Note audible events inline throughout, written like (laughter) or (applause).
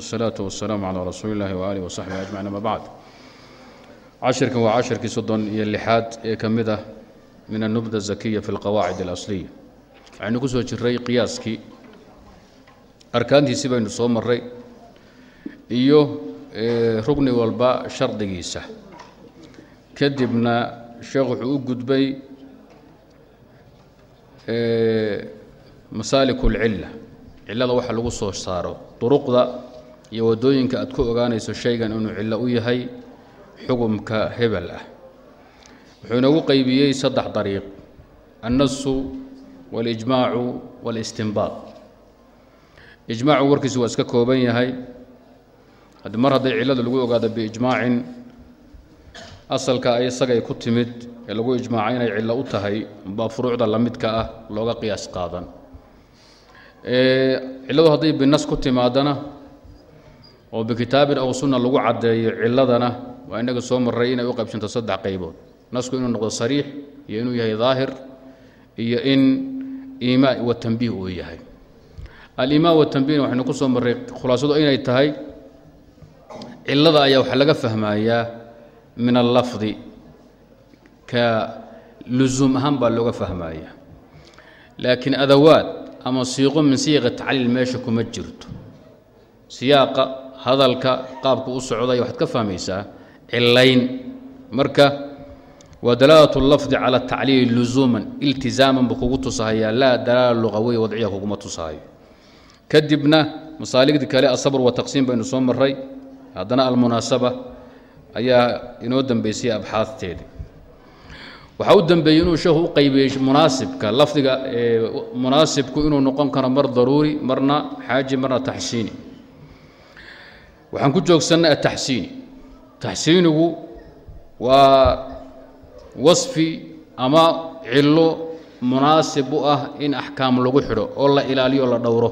wsalaatu wasalaamu calaa rasuuli illahi waaalih wasaxbihi ajmaciin ama bacd cashirkan waa cashirkii soddon iyo lixaad ee ka mid ah min annubda zakiya fi alqawaacid alasliya waxaynu ku soo jiray qiyaaskii arkaantiisi baynu soo maray iyo rugni walba shardigiisa kadibna sheekh wuxuu u gudbay masaalik اlcila cilada waxa lagu soo saaro duruqda iyo waddooyinka aad ku ogaanayso shaygan inuu cillo u yahay xugumka hebel ah. Wuxuu inoogu qeybiyey saddex dariiq annasu waاlijmaacu wاlistinbaad ijmaacu warkiisu waa iska kooban yahay. Mar hadday cillada lagu ogaado biijmaacin asalka ay isagay ku timid ee lagu ijmaacay inay cillo u tahay baa furuucda la midka ah looga qiyaas qaadan. Cilladu hadday binas ku timaadana oo bikitaabin aw sunna lagu caddeeyo cilladana waa inaga soo maray inay u qaybsanto saddex qaybood. Nasku inuu noqdo sariix iyo inuu yahay daahir iyo in iimaa watanbiih uu yahay. Alimaa watanbiihna waxaynu ku soo marray khulaasadu inay tahay cillada ayaa waxaa laga fahmayaa min allafdi ka lusuum ahaan baa looga fahmaya laakiin adawaad ama siiqo min siiqa tacliil meesha kuma jirto. Siyaaqa hadalka qaabku u socday waxaad ka fahmaysaa cilayn marka waa dalaalat lafdi cala tacliili lusuuman iltizaaman buu kugu tusahayaa laa dalaala luqawiya wadciya kuguma tusahayo kadibna masaaligdii kale asabr wa taqsiim baynu soo maray haddana almunaasaba ayaa inoo dambeysay abxaadteedii. Waxaa u dambeeyey inuu sheekhu u qaybiyey munaasibka lafdiga munaasibku inuu noqon karo mar daruuri marna xaaji marna taxsiini waxaan ku joogsannay ataxsiini taxsiinigu waa wasfi ama cillo munaasib u ah in axkaam lagu xidho oo la ilaaliyo la dhowro.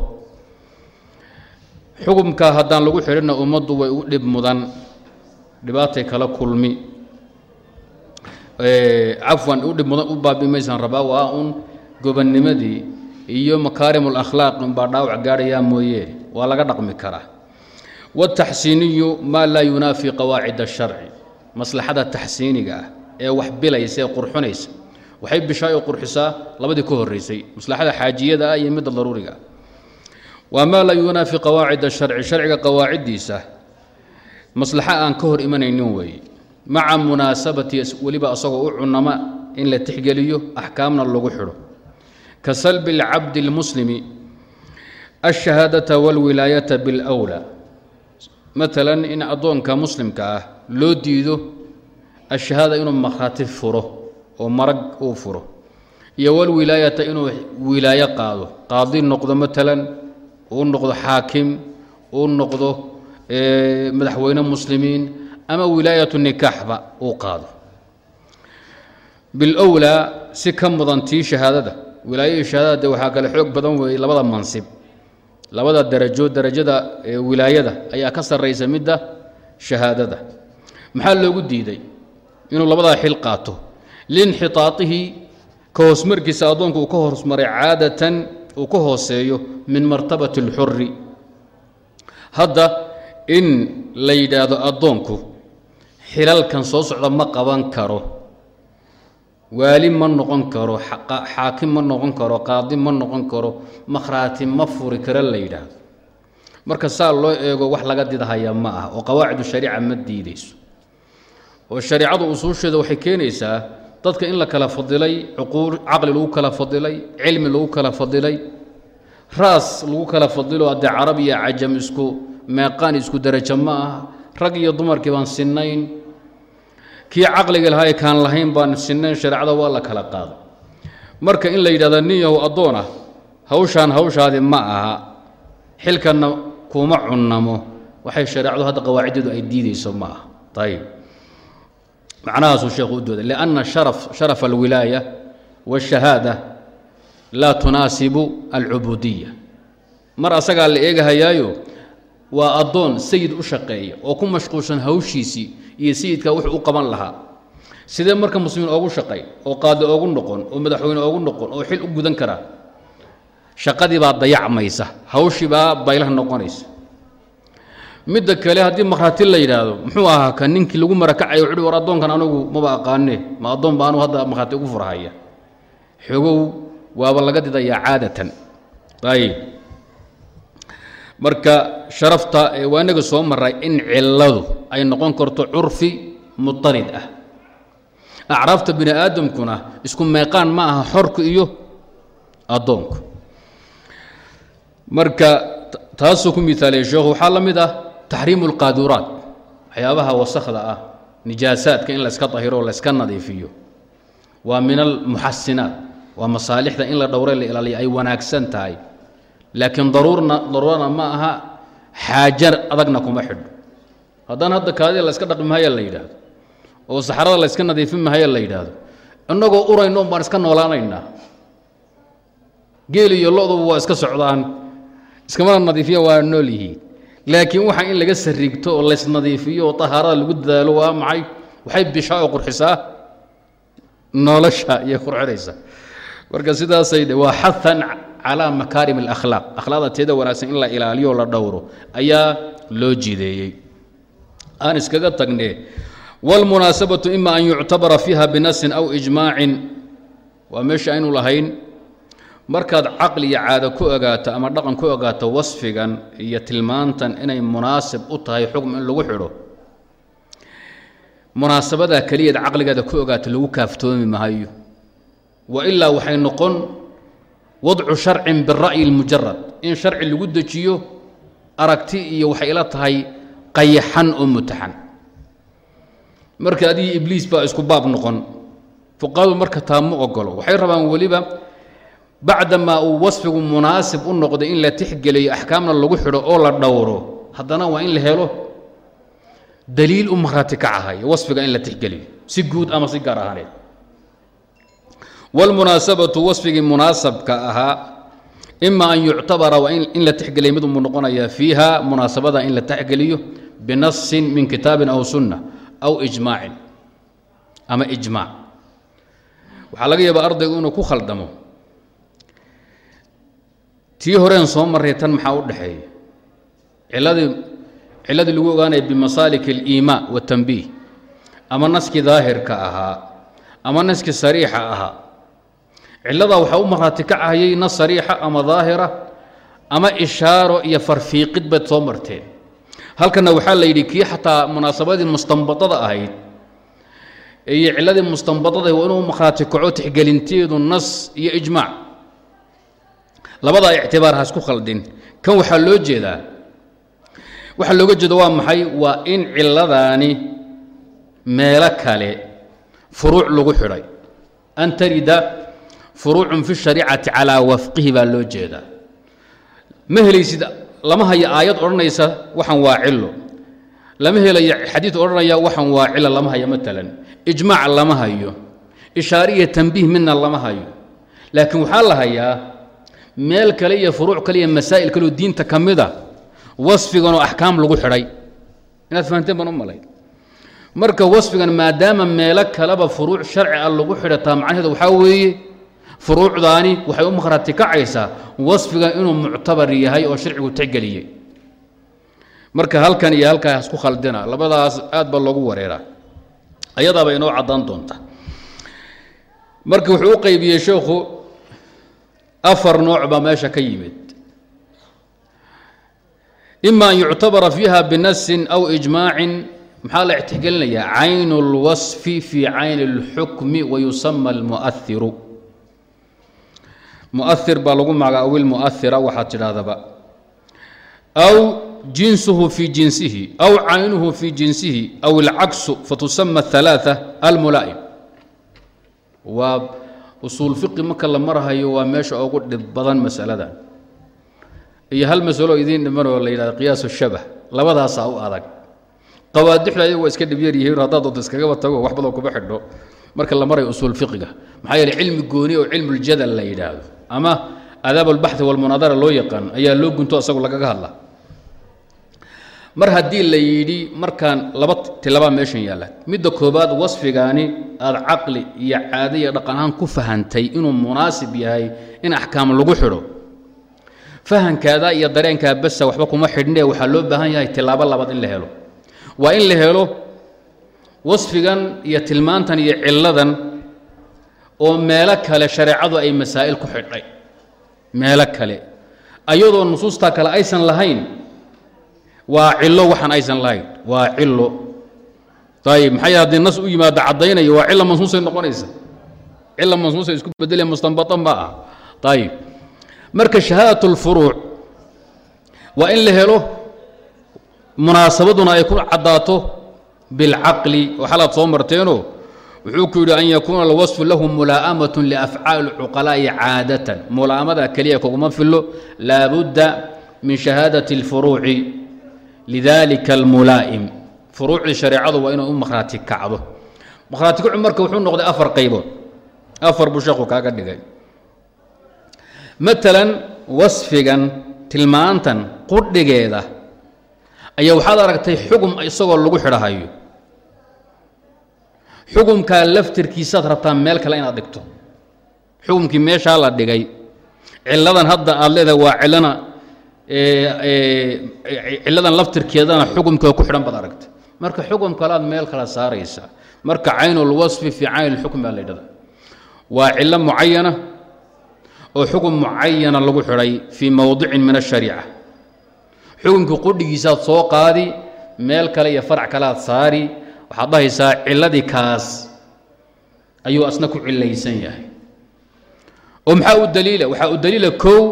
Xukumka haddaan lagu xidhinna ummaddu way u dhib mudan. Dhibaatay kala kulmi. Cafwan u dhib mudan u baabimaysaan rabaa. Waa un gobannimadii iyo makaarim alakhlaaq unbaa dhaawac gaadhayaa mooye. Waa laga dhaqmi karaa wataxsiiniyu maa laa yunaafi qawaacid asharci maslaxada taxsiiniga ah ee wax bilaysa ee qurxunaysa waxay bishaay oo qurxisaa labadii ka horraysay maslaxada xaajiyada ah iyo midda daruuriga ah waa maa laa yunaafi qawaacid asharci sharciga qawaaciddiisa maslaxo aan ka hor imanaynin weeye maca munaasabati weliba asagoo u cunama in la tixgeliyo axkaamna lagu xidho ka salbi اlcabdi اlmuslimi alshahaadata wاlwilaayata biاlأwlى maalan in addoonka muslimka ah loo diido ashahaada inuu markhaati furo oo marag uu furo iyo walwilaayata inuu wilaayo qaado. Qaadi noqdo maalan uu noqdo xaakim uu noqdo madaxweyne muslimiin ama wilaayatu nikaaxba uu qaado. Bilowlaa si ka mudan tii shahaadada. Wilaayadii shahaadada de waxaa kale xoog badan weeye labada mansib labada darajo darajada wilaayada ayaa ka sarraysa midda shahaadada. Maxaa loogu diiday? Inuu labadaa xil qaato. Liinxitaaihi ka hoosmarkiisa addoonku uu ka hoosmaray caadatan uu ka hooseeyo min martabati اlxuri hadda in la yidhaahdo addoonku xilalkan soo socda ma qaban karo waali ma noqon karo xaakim ma noqon karo qaadi ma noqon karo makhraati ma furi karo la yidhaahdo. Marka saa loo eego wax laga didahaya ma ah oo qawaacidu shariica ma diidayso. Oo shareicadu usuusheeda waxay keenaysaa dadka in la kala fadilay cuquul caqli lagu kala fadilay cilmi lagu kala fadilay raas lagu kala fadilo haddee carab iyo cajam isku meeqaan isku darajo ma ah rag iyo dumarkii baan sinnayn kii caqliga lahaa ee kaan lahayn baan sinnayn shareecada waa la kala qaaday marka in la yidhahda nin yahow ah hawshaan hawshaadi ma aha xilkanna kuma cunnamo waxay shareecadu hadda qawaaciddeedu ay diidayso ma aha. Ayib macnahaasuu sheekhu u dooday lianna sharaf sharafa alwilaaya waashahaada laa tunaasibu alcubuudiya mar asagaa la eegahayaayo waa addoon sayid u shaqeeya oo ku mashquulsan hawshiisii iyo sayidkaa wuxuu u qaban lahaa. Sidee marka muslimiin oogu shaqay oo qaadi oogu noqon oo madaxweyne oogu noqon oo xil u gudan karaa shaqadii baa dayacmaysa hawshii baa baylaha noqonaysa. Midda kale haddii makhraati la yidhaahdo muxuu ahaa ka ninkii lagu marakacayo wuxuuhi war addoonkan anigu maba aqaane ma addoon ba anu hadda makhraati ugu furhaya xogow waaba laga didayaa caadatan. Ayib marka sharafta waa inaga soo maray in cilladu ay noqon karto curfi muطarid ah. Acraafta bini aadamkuna isku meeqaan ma aha xorka iyo addoonku. Marka taasuu ku miaaliyay sheekhu waxaa la mid ah taxriimu اlqaaduraat waxyaabaha wasakhda ah nijaasaadka in layska dahiro layska nadiifiyo. Waa min almuxasinaat waa masaalixda in la dhowre la ilaaliya ay wanaagsan tahay laakiin daruurana ma aha xaaja adagna kuma xidho. Haddaan hadda kaadida dhaqmi mahaya la yidhaahdo. Oo saxarada layska mahaya la yidhaahdo. Innagoo urayno baan iska noolaanaynaa geel iyo lo-duba waa iska socdaan. Iskamana nadiifiya waa nool yihiin. Laakiin waxa in laga sarigto oo laysnadiifiyo oo tahaarada lagu dadaalo waa maxay? Waxay bishaa oo qurxisaa. Nolosha iyo qurxinaysa marka sidaasay waa xahan calaa makaarim alakhlaaq. Akhlaaqda teeda wanaagsan in la ilaaliyo la dhowro ayaa loo jideeyey. Aan iskaga tagnee wاlmunaasabatu ima an yuctabara fiiha binasin aw ijmaacin. Waa meesha aynu lahayn markaad caqli iyo caado ku ogaato ama dhaqan ku ogaato wasfigan iyo tilmaantan inay munaasib u tahay xukm in lagu xidho munaasabadaa keliyaed caqligaada ku ogaato lagu kaaftoomi mahayo wa ilaa waxay noqon wadcu sharcin bira'yi اlmujarad in sharci lagu dejiyo aragti iyo waxay ila tahay qayaxan oo mutaxan. Marka adigii ibliis baa isku baab noqon. Fuqahadu marka taa ma ogolo. Waxay rabaan weliba bacdamaa uu wasfigu munaasib u noqday in la tixgeliyo axkaamna lagu xidho oo la dhowro. Haddana waa in la helo daliil u marhaati kacahayo wasfiga in la tixgeliyo. Si guud ama si gaar ahaaneed wاlmunaasabatu wasfigii munaasabka ahaa ima an yuctabara waa in la tixgeliya mid umuu noqonayaa fiiha munaasabada in la tixgeliyo binasin min kitaabin aw sunna aw ijmaacin ama ijmaac waxaa laga yaabaa ardaygu inuu ku khaldamo tii horeen soo marray tan maxaa u dhexeeya ciladii ciladii lagu ogaanaya bimasaalik اliimaa waاtanbiih ama naskii daahirka ahaa ama naskii sariixa ahaa ciladaa waxaa u nas sariixa ama daahira ama ishaaro iyo farfiiqid bayd soo marteen. Halkana waxaa la yidhi kii xataa munaasabadii mustanbadada ahayd iyo ciladii mustanbadada waa inuu marhaati kaco tixgelinteedu nas iyo ijmaac. Labadaa ictibaar ha isku khaldin. Kan waxaa loo jeedaa waxaa looga jeeda waa maxay? Waa in ciladaani meelo kale furuuc lagu xidhay an tarida furuucun fi shariicati calaa wafqihi baa loo jeedaa. Ma helaysid lama hayo aayad odhanaysa waxan waa cilo lama helayo xadiid odhanaya waxan waa cilo lama hayo maalan ijmaac lama hayo. Ishaariya tanbiih midna lama hayo. Laakiin waxaa la hayaa meel kale iyo furuuc kale iyo masaa'il kaleoo diinta ka mida wasfiganoo axkaam lagu xidhay. Inaad fahanteen baan u malay. Marka wasfigan maadaama meelo kaleba furuuc sharci a lagu xidhataa macnaheedu waxaa weeye furuucdaani waxay u makhrati kacaysaa wasfigan inuu muctabar yahay oo sharcigu tixgeliyey marka halkan iyo halkaa isku khaldina labadaas aad baa loogu wareeraa. Ayadaaba inoo caddaan doonta. Marka wuxuu u qaybiyey sheekhu afar nooc baa meesha ka yimid. Ima an yuctabara fiiha binasin aw ijmaacin maxaa la ixtixgelinayaa caynu اlwasfi fii cayni اlxukmi wayusama almuahiru muahir baa lagu magaa awil muahira waxaad tidhaahdaba aw jinsuhu fii jinsihi aw caynuhu fii jinsihi aw ilcaksu fatusama aلثalaaثa almulaa'im waa usuul fiqi marka la marhayo waa meesha ugu dhib badan masaladan iyo hal masalo idiin dhimanoo la yidhahdo qiyaas shabah labadaasaa u adag qawaadixda ayagu waa iska dhibyar yihiin haddaad doonto iskagaba tago wax badan kuma xidho marka la marayo usuul fiqiga maxaa yeele cilmi gooni oo cilmuljadal la yidhaahdo ama adaab albaxthi walmunaadara loo yaqaan ayaa loo gunto asagu lagaga hadla. Mar haddii la yidhi markaan laba tilabaa meeshan yaalla. Midda koobaad wasfigaani aada caqli iyo caado iyo dhaqan ahaan ku fahantay inuu munaasib yahay in axkaam lagu xidho. Fahankaada iyo dareenkaa basa waxba kuma xidhne waxaa loo baahan yahay tilaabo labaad in la helo. Waa in la helo wasfigan iyo tilmaantan iyo cilladan oo meelo kale shareecadu ay masaa'il ku xidhay. Meelo kale. Ayadoo nusuustaa kale aysan lahayn waa cillo waxaan aysan lahayn. Waa cillo. Ayib maxaa yeel haddii nas u yimaado caddaynaya? Waa cilla mansuusay noqonaysa. Cilla mansuusay isku bedele mustanbata ma ah. Ayib marka shahaadat اlfuruuc waa in la helo munaasabaduna ay ku caddaato bilcaqli waxalaad soo marteenoo wuxuu ku yidhi an yakuuna alwasfu lahu mulaa'amaة liafcaali اlcuqalaa'i caadatan mulaa'amada keliya kuguma filo laabudda min shahaadaةi اlfuruuci lidalika almulaa'im furuucdii shareecadu waa inay u makhraati kacdo makhraati kacu marka wuxuu noqday afar qaybood afar buu sheekhu kaaga dhigay maalan wasfigan tilmaantan qudhigeeda ayaa waxaad aragtay xugum isagoo lagu xidhahayo xugumkaa laftirkiisaad rabtaa meel kale inaad dhigto. Xugumkii meeshaa la dhigay. Cilladan hadda aad leedahay waa cillana cilladan laftirkeedana xugumka ku xidhan baad aragtay. Marka xugum kalead meel kala saaraysaa marka caynulwasfi fii cayn lxukm baa la ydhahda waa cillo mucayana oo xukun mucayana lagu xidhay fii mowdicin min ashariica xukunkii qudhigiisaad soo qaadi meel kale iyo farac kalead saari waxaad dhahaysaa cilladii kaas ayuu asna ku cilaysan yahay. oo maxaa u daliila? waxaa u daliila kow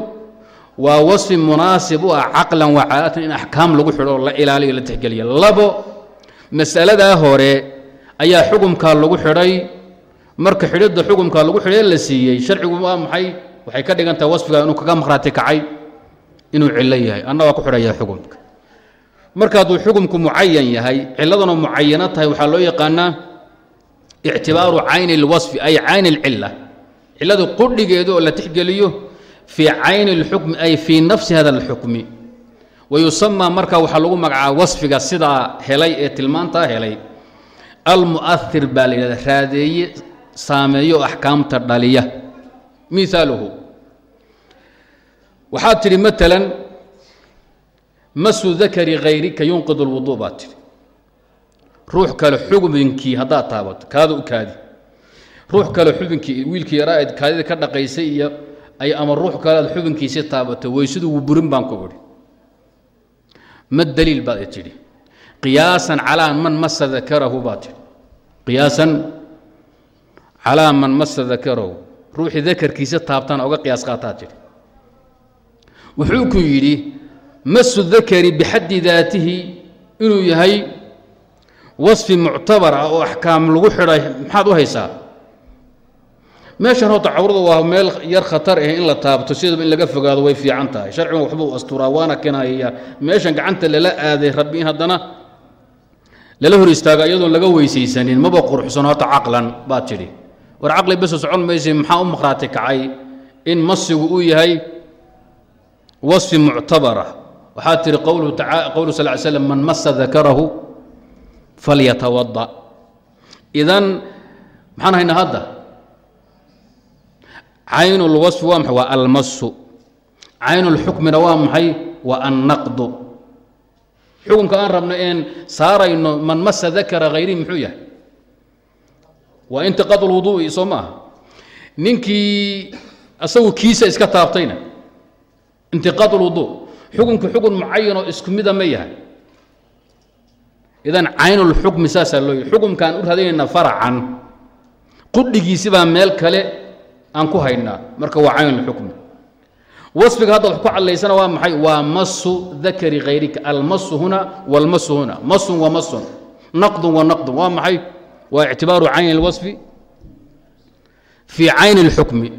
waa wasfi munaasib u ah caqlan wa caadatan in axkaam lagu xidho oo la ilaaliyo la tixgeliya labo mas'aladaa hore ayaa xukumkaa lagu xidhay. Marka xidhidda xukumkaa lagu xidhay la siiyey sharcigu waa maxay? Waxay ka dhigan tahay wasfiga inuu kaga maqhraati kacay inuu cillo yahay. Anna waa ku xidhaya xukumka marka hadduu xukumku mucayan yahay cilladuna mucayano tahay waxaa loo yaqaanaa ictibaaru cayni اlwasfi ay cayni اlcila cilladu qudhigeedu oo la tixgeliyo fii cayni اlxukmi ay fii nafsi hada اlxukmi wayusamaa marka waxaa lagu magacaaba wasfiga sidaa helay ee tilmaantaa helay almu'ahir baa la yidhahda raadeeye saameeyo axkaamta dhaliya miaaluhu waxaad tidhi maalan masu dakari hayrika yunqid اlwuduu baad tidhi. Ruux kale xubinkii haddaad taabato kaada u kaadi. Ruux kale xubinkii wiilkii yaraa eed kaadida ka dhaqaysay iyo ay ama ruux kale aad xubinkiisi taabato weysidu wuu burin baan ku idhi ma daliil baad i tidhi. Qiyaasan calaa man masa dakarahu baad tidhi. Qiyaasan calaa man masa dakarahu ruuxii dakarkiisa taabtana oga qiyaas qaataad tidhi. Wuxuu ku yidhi masu dakari bixaddi daatihi inuu yahay wasfi muctabar ah oo axkaam lagu xidhay maxaad u haysaa? Meeshan horta cawrada waa meel yar khatar ah in la taabto sidaba in laga fogaado way fiican tahay. Sharcigan waxbuu asturaa waana kinaayaya meeshan gacanta lala aaday rabbi haddana lala hor istaago iyadoon laga weysaysanin maba quruxsano horta caqlan baad tidhi. War caqli besa socon maysa maxaa u maqhraati kacay in masigu uu yahay wasfi muctabara waxaa tiri qowlu sal l slm man masa dakarahu falyatawada idan maxaan haynaa hadda? Caynu waa maxay? Waa almasu caynu waa maxay? Waa annaqdu. Xukunka aan rabno een saarayno man masa dakara hayrihi muxuu yahay? Waa intiqaadu lwuduui soo maaha ninkii asagu kiisa iska taabtayna intiqaad lwuduu xukunka xukun mucayanoo isku mida ma yahay idan cayn اlxukmi saasaa loo yahy xukumkaan u raadinayna faracan qudhigiisi baa meel kale aan ku haynaa marka waa cayn اlxukmi wasfiga hadda wax ku cadlaysana waa maxay waa masu dakari hayrika almasu huna wاlmasu huna masun wa masun naqdun wa naqdun waa maxay waa ictibaaru cayn اlwaصfi fii cayn اlxukmi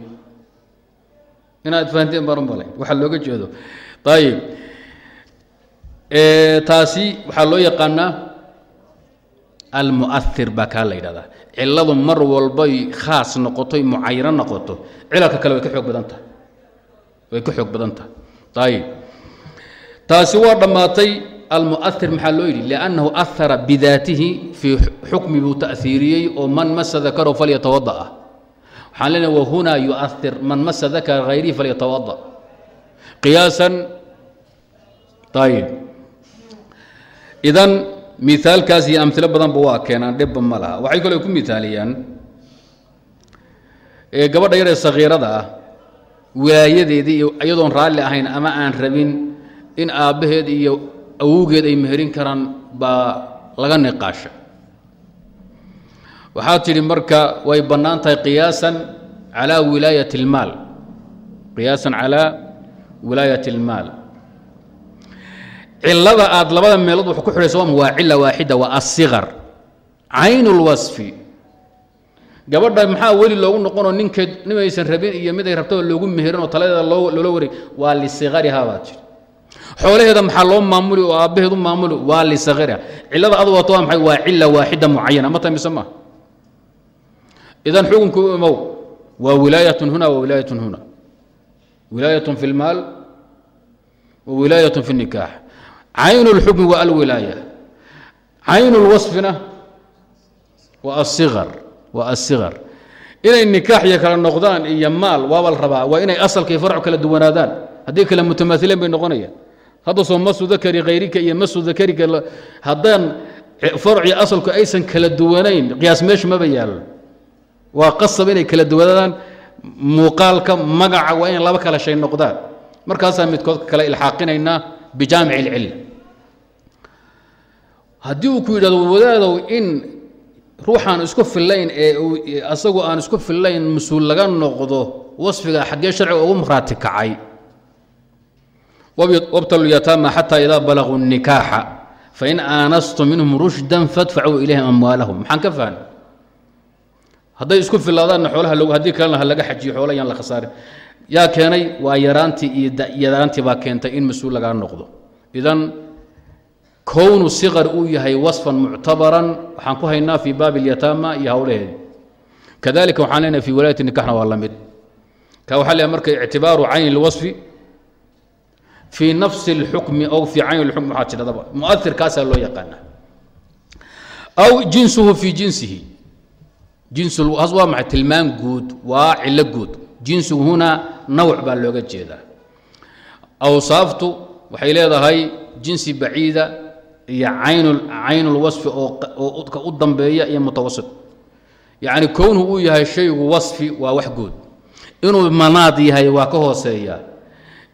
inaad fahanteen baan u malayn waxaa looga jeedo ayib taasi waxaa loo yaqaanaa almu'ahir baa kaa la yidhahdaa. Cilladu mar walbay khaas noqotoy mucayano noqoto cilalka kale way ka xoog badan way ka xoog badan tahay. Ayib taasi waa dhammaatay almu'ahir maxaa loo yidhi? Liannahu ahara bidaatihi fii xukmi buu ta'hiiriyey oo man masa dakarahu falyatawada ah waxaan leenahay wahunaa yu'ahir man masa dakara hayrihi falyatawada qiyaasan ayib idan miaalkaas iyo amilo badanba waa keenaan dhibba ma laha waxay kaloo ku miaaliyaan gabadha yar ee sakiirada ah wilaayadeedii iyadoon raalli ahayn ama aan rabin in aabbaheed iyo awowgeed ay meherin karaan baa laga niqaasha waxaad tidhi marka way bannaan tahay qiyaasan calaa wilaayat اlmaal qiyaasan calaa wilaayat اlmaal cilada aad labada meelood wax ku xidhayso waa cila waaxida waa aلصiqar cayn اlwaصfi gabadha maxaa weli loogu noqonoo ninkeed nimaysan rabin iyo mid ay rabtaba loogu meherin oo taladeeda loola wareeg waa liصiqariha baad jiri xoolaheeda maxaa loo maamuli oo aabbaheed u maamuli waa liصiqariha cilada adu wato waa maxay waa cila waaxida mucayana ma tamise ma idan xukunku u imow waa wilaayat huna wa wilaayat huna wilaayat fi اlmaal wa wilaayat fi الnikaax cayn اlxukmi waa alwilaaya cayn اlwaصfina waa aلصiqar waa aلصiqar inay nikaax iyo kala noqdaan iyo maal waaba la rabaa waa inay asalka iyo farcu kala duwanaadaan haddii kale mutamaahileen bay noqonayaan hadda soo masu dakari kayrika iyo masu dakarika haddaan farci asalku aysan kala duwanayn qiyaas meesha maba yaallo waa qasab inay kala duwanaadaan muuqaalka magaca waa inay laba kala shay noqdaan markaasaa midkood kale ilxaaqinaynaa bijaamic اlcilla haddii uu ku yidhahdo wadaadow in ruuxaan isku fillayn ee asagu aan isku fillayn mas'uul laga noqdo wasfiga xaggee sharciga ugu maraati kacay. Wabtalu yataama xataa idaa balaguu الnikaaxa fain aanastum minhum rushdan fadfacuu ilayhim amwaalahum. Maxaan ka fahna hadday isku filaadaanna xoolaha log haddii kalena ha laga xajiyo xoola yaan la khasaarin. Yaa keenay waa yaraantii iyo yaraantii baa keentay in mas'uul lagaa noqdo. Idan kownu siqar uu yahay wasfan muctabaran waxaan ku haynaa fii baabi اlyataama iyo howlaheedi kadalika waxaan leenahay fi wilaayat nikaxna waa la mid ka waxaa leeyahay marka ictibaaru cayn اlwasfi fii nafsi اlxukmi aw fii cayn اlxukm waxaa tidhahdaba muairkaasaa loo yaqaana aw jinsuhu fii jinsihi jinsuhas waa maxay tilmaan guud waa cilo guud jinsigu huna nawc baa looga jeedaa awsaaftu waxay leedahay jinsi baciida iyo caynulwasfi oo ka u dambeeya iyo mutawasit yacni kownuhu uu yahay shaygu wasfi waa wax guud inuu manaad yahay waa ka hooseeya.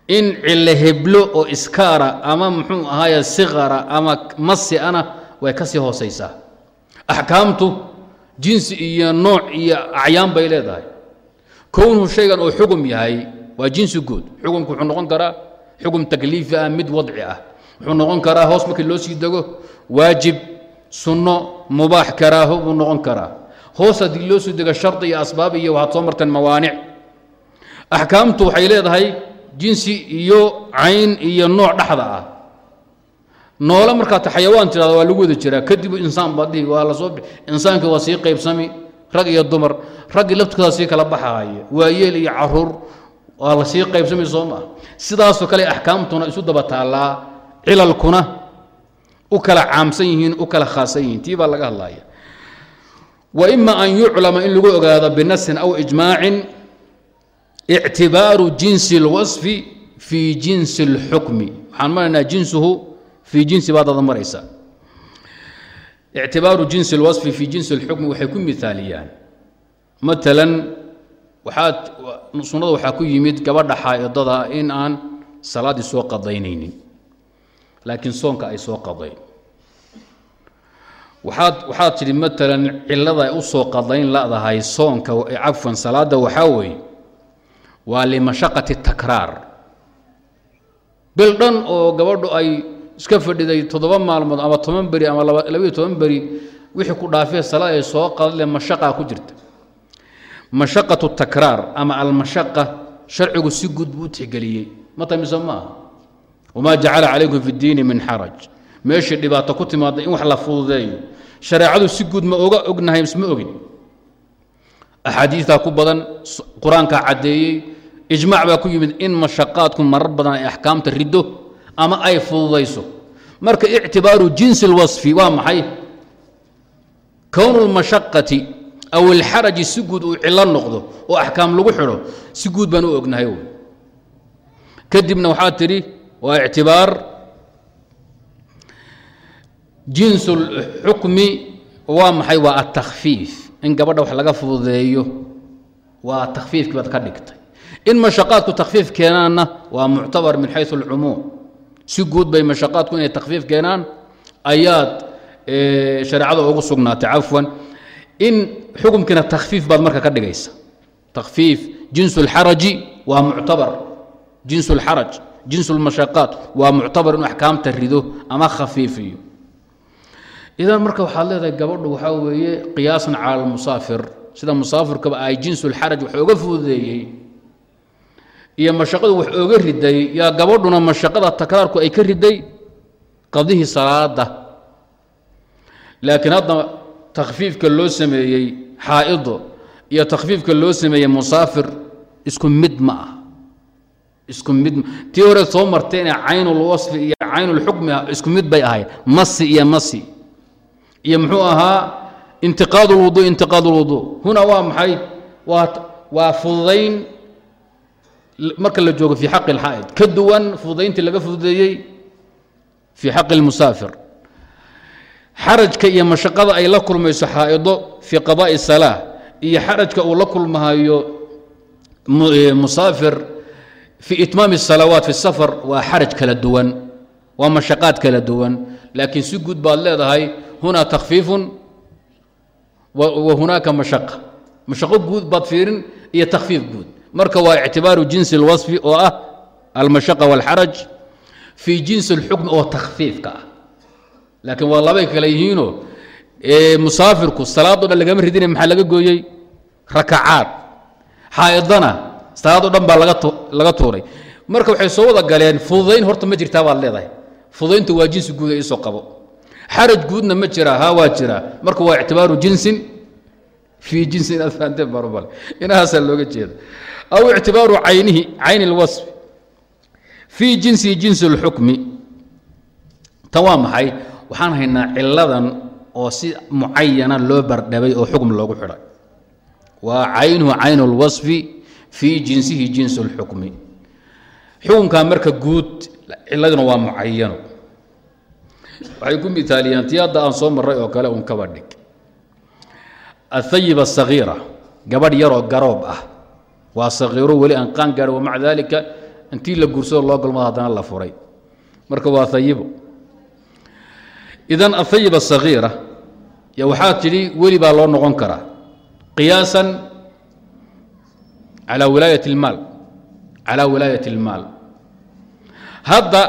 In cilo heblo oo iskaara ama muxuu ahaaye siqara ama masi ana way ka sii hoosaysaa axkaamtu jinsi iyo nooc iyo acyaan bay leedahay. Kownuhu shaygan oo xugum yahay waa jinsi guud xukumku wuxuu noqon karaa xugum takliifi ah mid wadci ah wuxuu noqon karaa hoos markii loo sii dego waajib sunno mubaax karaaho buu noqon karaa. Hoos haddii loo sii dego shardi iyo asbaab iyo waxaad soo marteen mawaanic. Axkaamtu waxay leedahay jinsi iyo cayn iyo nooc dhexda ah. Noole markaad xayawaan tirahdo waa lagu wada jiraa. Kadib insaan baad waa la soo insaankii waa sii qaybsami rag iyo dumar. Raggii laftkooda sii kala baxaaya waayeel iyo carruur waa la sii qaybsami soo maa sidaasoo kale axkaamtuna isu daba taallaa cilalkuna u kala caamsan yihiin u kala khaasan yihiin tii baa laga hadlaya wa ima an yuclama in lagu ogaado binasin aw ijmaacin ictibaaru jinsi اlwasfi fii jinsi اlxukmi waxaan maraynaa jinsuhu fii jinsi baad ada maraysaa ictibaaru jinsi اlwasfi fii jinsi اlxukmi waxay ku miaaliyaan maalan waxaad sunnada waxaa ku yimid gabadha xaa'idada in aan salaaddii soo qadaynaynin laakiin soonka ay soo qadayn waxaad waxaad tidhi maalan cillada ay u soo qadayn ladahay soonka cafwan salaadda waxaa weeye waa limashaqati takraar. Bil dhan oo gabadhu ay iska fadhiday toddoba maalmood ama toban beri ama labayo toban beri wixii ku dhaafee salaad ay soo qadle mashaqaa ku jirta. Mashaqatu takraar ama almashaqa sharcigu si guud buu u tixgeliyey ma maaha wamaa jacala calaykum fi ddiini min xaraj meeshii dhibaato ku timaada in wax la fududeeyo shareecadu si guud ma oga ognahay isma ogin axaadiistaa ku badan qur'aankaa caddeeyey ijmaac baa ku yimid in mashaqaadku marar badan ay axkaamta riddo ama ay fududayso marka ictibaaru jinsi اlwasfi waa maxay kownu اlmashaqati aw ilxaraji si guud uu cilo noqdo oo axkaam lagu xidho si guud baan u ognahay kadibna waxaa tidhi waa ictibaar jinsu اlxukmi waa maxay waa atakfiif in gabadha wax laga fududeeyo waa takfiifkii baad ka dhigtay in mashaqaadku takfiif keenaanna waa muctabar min xayu اlcumuum si guud bay mashaqaadku inay takfiif keenaan ayaad shareecada ugu sugnaatay cafwan in xukumkiina takfiif baad marka ka dhigaysa takfiif jinsu اlxaraji waa muctabar jinsu اlxaraj jinsu اlmashaqaat waa muctabar inuu axkaamta rido ama khafiifiyo. Idan marka waxaad leedahay gabadhu waxaa weeye qiyaasan cala almusaafir sida musaafirkaba ay jinsu lxaraj wax ooga fududeeyey iyo mashaqadu wax ooga riday yaa gabadhuna mashaqada takraarku ay ka riday qadihii salaada. Laakiin hadda takhfiifka loo sameeyey xaa'ido iyo takhfiifka loo sameeyey musaafir isku mid ma ah isku mid tii hore soo martayna caynulwasfi iyo caynulxukmi ah isku mid bay ahayd. Masi iyo masi. Iyo muxuu ahaa intiqaad lwudu huna waa maxay? Waa fududayn marka la joogo fii xaqi اlxaa'id ka duwan fududayntii laga fududeeyey fii xaqi اlmusaafir xarajka iyo mashaqada ay la kulmayso xaa'ido fii qadaa'i salaa iyo xarajka uu la kulmahayo musaafir fii itmaami الsalawaat fi safar waa xaraj kala duwan waa mashaqaad kala duwan laakiin si guud baad leedahay huna takfiifun wa hunaaka mashaqa mashaqo guud baad fiirin iyo takfiif guud marka waa ictibaaru jinsi اlwaصfi oo ah almashaqa wاlxaraj fii jinsi اlxukmi oo takfiifka ah laakiin waa labay kale yihiinoo musaafirku salaado dhan lagama ridina maxaa laga gooyey rakacaad xaa'idana salaado dhan baa laga tuuray marka waxay soo wada galeen fududayn horta ma jirtaa baad leedahay fududayntu waa jinsi guud ee isoo qabo xaraj guudna ma jiraa ha waa jiraa marka waa ictibaaru jinsin fii jinsin inaad fahanteen barobale inahaasaa looga jeeda aw ictibaaru caynihi cayni اlwasfi fii jinsihi jinsi اlxukmi tan waa maxay waxaan haynaa ciladan oo si mucayana loo bardhabay oo xukm loogu xidhay waa caynuhu caynu اlwasfi fii jinsihi jinsi اlxukmi xukunkaa marka guud ciladuna waa mucayano waxay ku miaaliyeen tii hadda aan soo maray oo kale un kaba dhig athayib asagiira gabadh yaroo garoob ah. Waa sagiiro weli aan qaan gaadhin wamaca daalika intii la guursado loo galmado haddana la furay. Marka waa ayibo idan athayib asagiira y waxaa tidhi weli baa loo noqon karaa. Qiyaasan calaa wilaayat اlmaal calaa wilaayat اlmaal hadda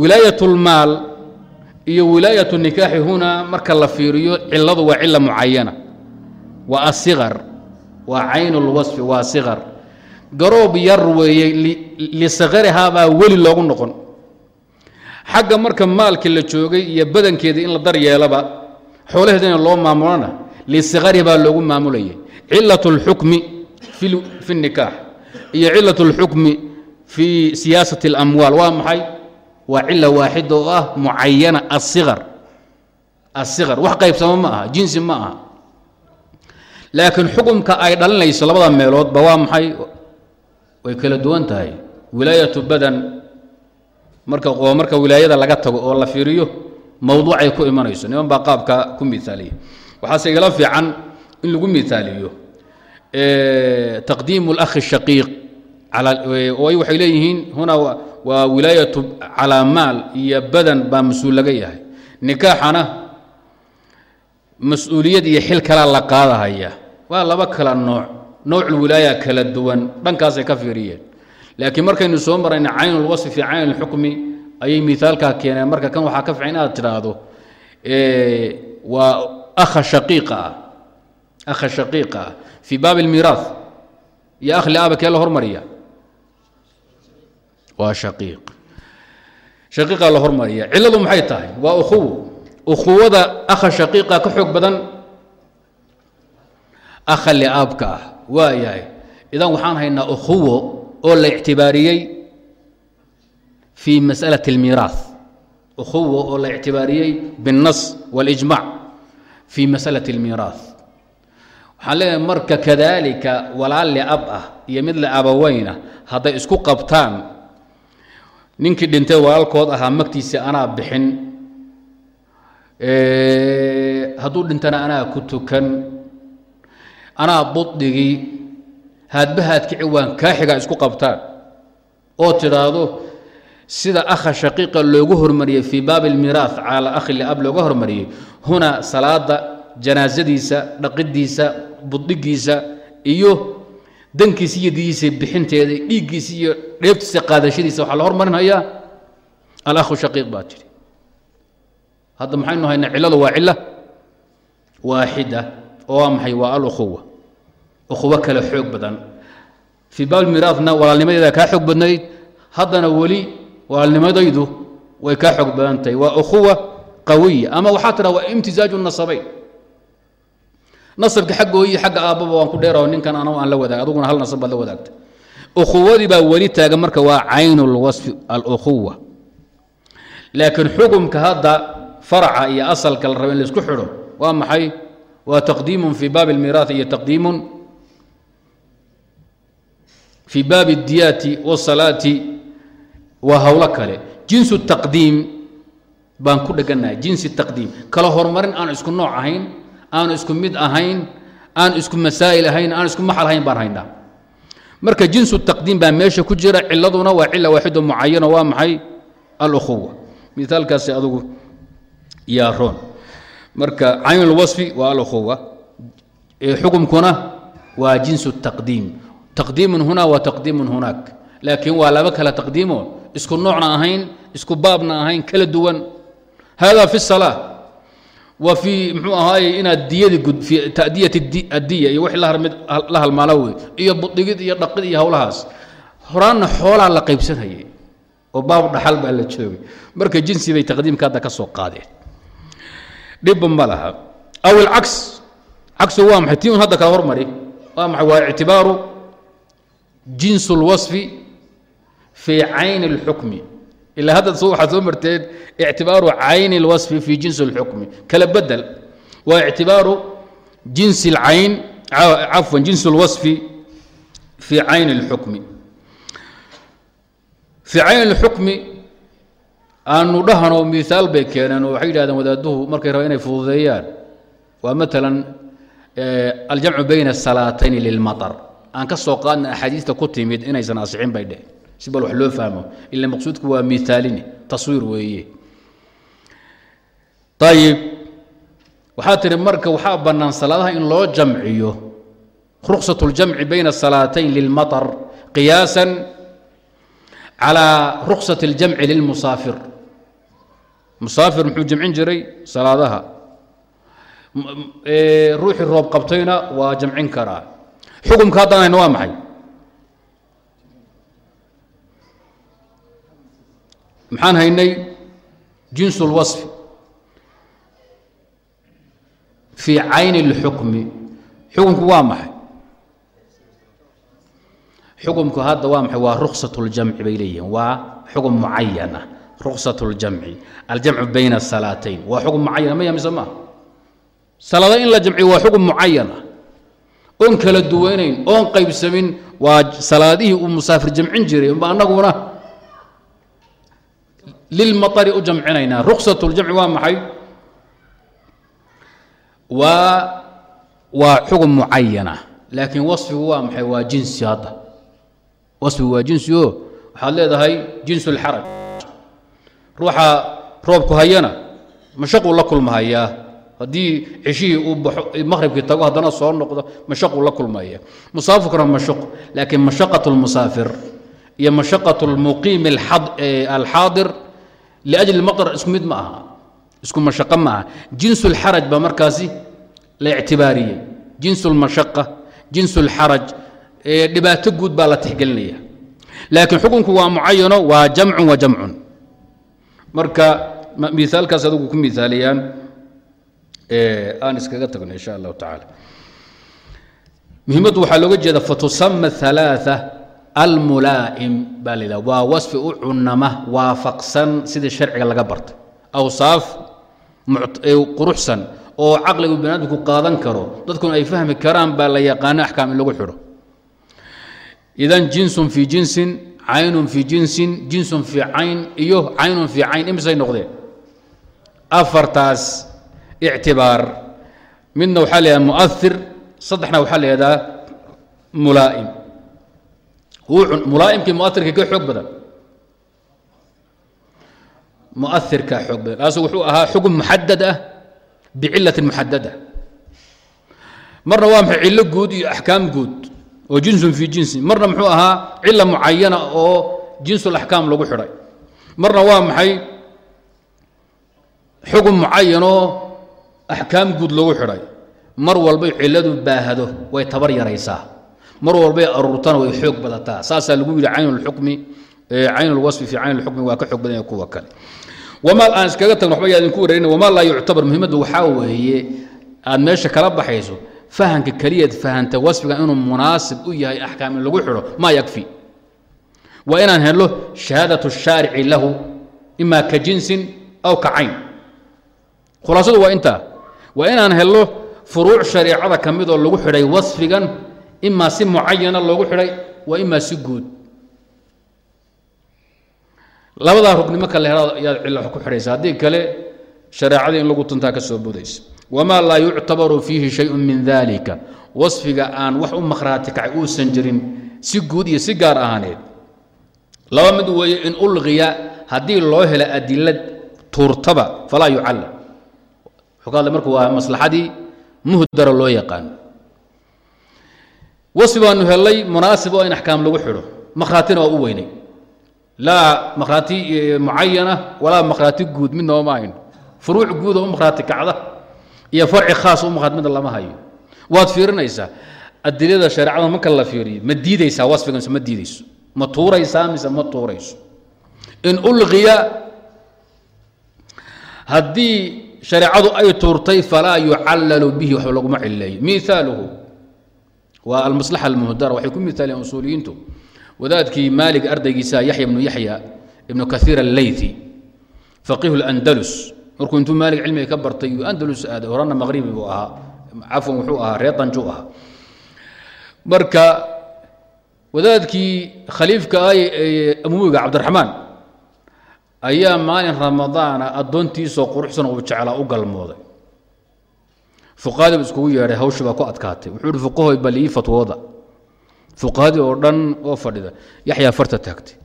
wilaayat اlmaal iyo wilaayat nikaaxi hunaa marka la fiiriyo ciladu waa cila mucayana waa asikar waa cayn اlwasfi waa sikar garoob yar weeye lisakarihaabaa weli loogu noqon xagga marka maalkii la joogay iyo badankeedii in la dar yeelaba xoolaheedina loo maamulana lisakarihi baa loogu maamulayay cilaة اlxukmi fi الnikaax iyo cilaة اlxukmi fi siyaasaة اlamwaal waa maxay waa cila waaxida oo ah mucayana asikar asikar wax qaybsamo ma aha jinsi ma aha laakiin xukumka ay dhalinayso labada meeloodba waa maxay way kala duwan tahay wilaayatu badan marka oo marka wilaayada laga tago oo la fiiriyo mowduucay ku imanayso niman baa qaabka ku miaaliya waxaase igala fiican in lagu miaaliyo taqdiimu اlakhi shaqiiq waxay leeyihiin huna waa wilaayatu calaa maal iyo badan baa mas'uul laga yahay nikaaxana mas'uuliyad iyo xil kalaa la qaadahaya waa laba kala nooc nooculwilaaya kala duwan dhankaasay ka fiiriyeen laakiin markaynu soo marayna caynulwasfi fii cayn اlxukmi ayay miaalkaa keeneen marka kan waxaa ka fiican inaad tidhaahdo waa akha shaqiiqa ah fii baabi اlmiiraah iyo akhli aaba kee la hormariya waa shaqiiq shaqiiqaa la hormariya cilladu maxay tahay waa ukhuwo ukhuwada akha shaqiiqa ka xoog badan akha liaabka ah waa yahay idan waxaan haynaa ukhuwo oo la ictibaariyey fii masأalaة اlmiiraaث ukhuwo oo la ictibaariyey biالnas wاlijmac fii masأalaة اlmiiraaث waxaan leeyahay marka kadalika walaal liab ah iyo mid liabaweyna hadday isku qabtaan ninkii dhintay walaalkood ahaa magtiisa anaa bixin. Hadduu dhintana anaa ku tukan anaa buddhigii haadbahaad kici waan kaa xigaa isku qabtaan. Oo tidhaahdo sida akha shaqiiqa loogu hormariyey fii baabi almiiraah cala akhi liab looga hormariyey huna salaada janaasadiisa dhaqidiisa buddhigiisa iyo dankiisa iyo didiisa bixinteeda dhiiggiisa iyo dheebtiisa qaadashadiisa waxaa la hormarinhayaa alakhu shaqiiq baa jiri hadda maxaynu haynaa cilladu waa cilla? Waaxida. Oo waa maxay waa alukhuwa. Ukhuwo kale xoog badan. Fii baabilmiraadna walaalnimadeeda kaa xoog badnayd. Haddana weli walaalnimadaydu way kaa xoog badan tahay waa ukhuwa qawiya. Ama waxaa tidhaha waa imtisaaju nasabayn nasabka xaggoo iyo agga aabbaba waan ku dheera ninkan an aan la wadaag aduguna hal nasab baad la wadaagta ukhuwadibaa weli taagan marka waa caynulwasfi alukhuwa. Laakiin xukumka hadda faraca iyo asalka la raba in la isku xidho waa maxay? Waa taqdiimun fii baabi almiiraai iyo taqdiimun fii baabi اdiyaati wاsalaati waa hawlo kale. Jinsu taqdiim baan ku dheganahay jinsi taqdiim. Kala horumarin aan isku nooc ahayn aan isku mid ahayn aan isku masaail ahayn aan isku maxal ahayn baan haynaa. Marka jinsu taqdiim baa meesha ku jira ciladuna waa cila waaxido mucayana waa maxay? Alukhuwa miaalkaasi adugu yaaroon marka caynulwasfi waa alukhuwa xukumkuna waa jinsu taqdiim. Taqdiimun hunaa wa taqdiimun hunaak. Laakiin waa laba kala taqdiimo. Isku noocna ahayn isku baabna ahayn kala duwan. Hada fi salaa wa fii mxuu ahaaye inaad ta'diyat addiya iyo wixii la halmaalo wey iyo budhigid iyo dhaqid iyo howlahaas horaanna xoolaa la qaybsanayay oo baab dhaxal baa la joogay. Marka jinsi bay taqdiimka hadda ka soo qaadeen. Dhibba ma laha. Aw alcaks cagsu waa maxay? Un hadda kala hormari. Waa maxay? Waa ictibaaru jinsu اlwasfi fii cayni اlxukmi ilaa hadda waxaad soo marteen ictibaaru cayni اlwasfi fii jinsi اlxukmi kala bedel waa ictibaaru jinsi اlcayn cafwan jinsi اlwasfi fii cayni اlxukmi fii cayni اlxukmi aanu dhahanoo miaal bay keeneen oo waxay yidhahdeen wadaaduhu markay rabaan inay fududeeyaan waa maalan aljamcu bayna الsalaatayni lilmaطar aan ka soo qaadna axaadiista ku timid inaysan asixin bay dheh si bal wax loo fahmo ila maqsuudku waa miaalini taswiir weeye ayib waxaa tihi marka waxaa bannaan salaadaha in loo jamciyo ruksat اljamci bayna الsalaatayn lilmaطar qiyaasa calى ruksat اljamci lilmusaafir musaafir muxuu jamcin jiray salaadaha ruuxii roob qabtayna waa jamcin karaa xukumka haddaan hayno waa maxay maxaan haynay jinsu اlwaصfi fii cayni اlxukmi xukumku waa maxay xukumku hadda waa maxay waa ruksat اljamci bay leeyihiin waa xukum mucayan ah ruksat اljamci aljamcu bayna الsalaatayn waa xukum mucayan maya mise maa salaada in la jamciyo waa xukum mucayan ah oon kala duwanayn oon qaybsamin waa salaadihii uu musaafir jamcin jiray ba annaguna lilmaطari u jamcinaynaa ruksat اljamci waa maxay waa waa xukun mucayana laakiin waصfigu waa maxay waa jinsi hadda waصfigu waa jinsi o waxaad leedahay jinsu اlxaraj ruuxa roobku hayana mashaquu la kulmahayaa haddii ceshihii uu baxo maqhribkii tago haddana soo noqdo mashaquu la kulmaya musaafirkuna mashaqo laakiin mashaqaة اlmusaafir iyo mashaqaة اlmuqiim alxaadir liajli maqdar isku mid ma aha isku mashaqo ma aha jins ulxaraj baa markaasi la ictibaariyey jinsulmashaqa jinsulxaraj dhibaato guud baa la tixgelinaya laakiin xukunku waa mucayano waa jamcun wa jamcun marka miaalkaas adugu ku miaaliyaan aan iskaga tagno insha allahu tacaala muhimaddu waxaa looga jeeda fatusama alaaثa almulaa'im baa la yidhaha. Waa wasfi u cunama waafaqsan sidii sharciga laga bartay. Awsaaf quruxsan oo caqligu banaadamku qaadan karo. Dadkuna ay fahmi karaan baa la yaqaano axkaam in lagu xidho. Idan jinsun fii jinsin caynun fii jinsin jinsun fii cayn iyo caynun fii cayn imisay noqdeen? Afartaas ictibaar. Midna waxaa la yidhaha saddexna waxaa la mulaa'im mulaa'imkii mu'ahirka ka xoog badan. Mu'ahirkaa xoog badan. Kaasu wuxuu ahaa xukun muxadad ah bicilatin muxadada marna waa maxay cillo guud iyo axkaam guud oo jinsun fii jinsin marna muxuu ahaa cila mucayana oo jinsulaxkaam lagu xidhay marna waa maxay xukun mucayanoo axkaam guud lagu xidhay mar walbay cilladu baahdo way tabar yaraysaa mar walbay aruurtana way xoog badataa. Saasaa lagu yidhi caynulxukmi caynulwasfi fii caynulxukmi waa ka xoog badan kuwa kale. Wamaa aan iskaga tagno waxba yaa idinku wareerin wamaa laa yuctabar. Muhimaddu waxaa weeye aad meesha kala baxayso fahanka keliyaad fahanta wasfiga inuu munaasib u yahay axkaam in lagu xidho maa yakfi. Waa inaan helo shahaadatu shaarici lahu ima ka jinsin aw ka cayn. Khulaasadu waa intaa. Waa inaan helo furuuc shareecada ka mid oo lagu xidhay wasfigan imaa si mucayana loogu xidhay waa imaa si guud. Labadaa rugnimo kale helaad yaad cilla ku xidhaysa. Haddii kale shareecadii in lagu tuntaa ka soo budaysa. Wamaa laa yuctabaru fiihi shayun min dalika wasfiga aan wax u makhraati kacay uusan jirin si guud iyo si gaar ahaaneed. Laba mid weeye in ulqiya haddii loo hela adilad tuurtaba falaa yucalla. Wuxuu ka hadlay marka waa maslaxadii muhdara loo yaqaano wasfi baanu helay munaasib oo in axkaam lagu xidho. Makhraatina waa u weynay. Laa makhraati mucayana walaa makhraati guud midnaba ma hayno furuuc guud oo u makhraati kacda iyo farci khaas u makhraat midna lama hayo. Waad fiirinaysaa. Adilada shareecada marka la fiiriyo ma diidaysaa wasfiga mise ma diidayso. Ma tuuraysaa mise ma tuurayso. In ulqiya haddii shareecadu ay tuurtay falaa yucallalu bihi waxba laguma cileeyo miaaluhu waa almaslaxa almuhdara waxay ku miaaleen usuuliyiintu. Wadaadkii maalig ardaygiisa yaxya ibnu yaxya ibnu kaiir alleythi faqiihu landalus markuu intuu maalig cilmiga ka bartay uu andalus aaday horana maqribi buu ahaa. Cafwan wuxuu ahaa reer danju ahaa. Marka wadaadkii khaliifka ay amuwiga cabdiraxmaan ayaa maalin ramadaana addoontiisoo quruxsan uu jeclaa u galmooday fuqahadiibu iskugu yeedhay hawshii baa ku adkaatay. Wuxuu ihi fuqahoy bal ii fatwooda. Fuqahadii oo dhan oo fadhida yaxyaa farta taagtay.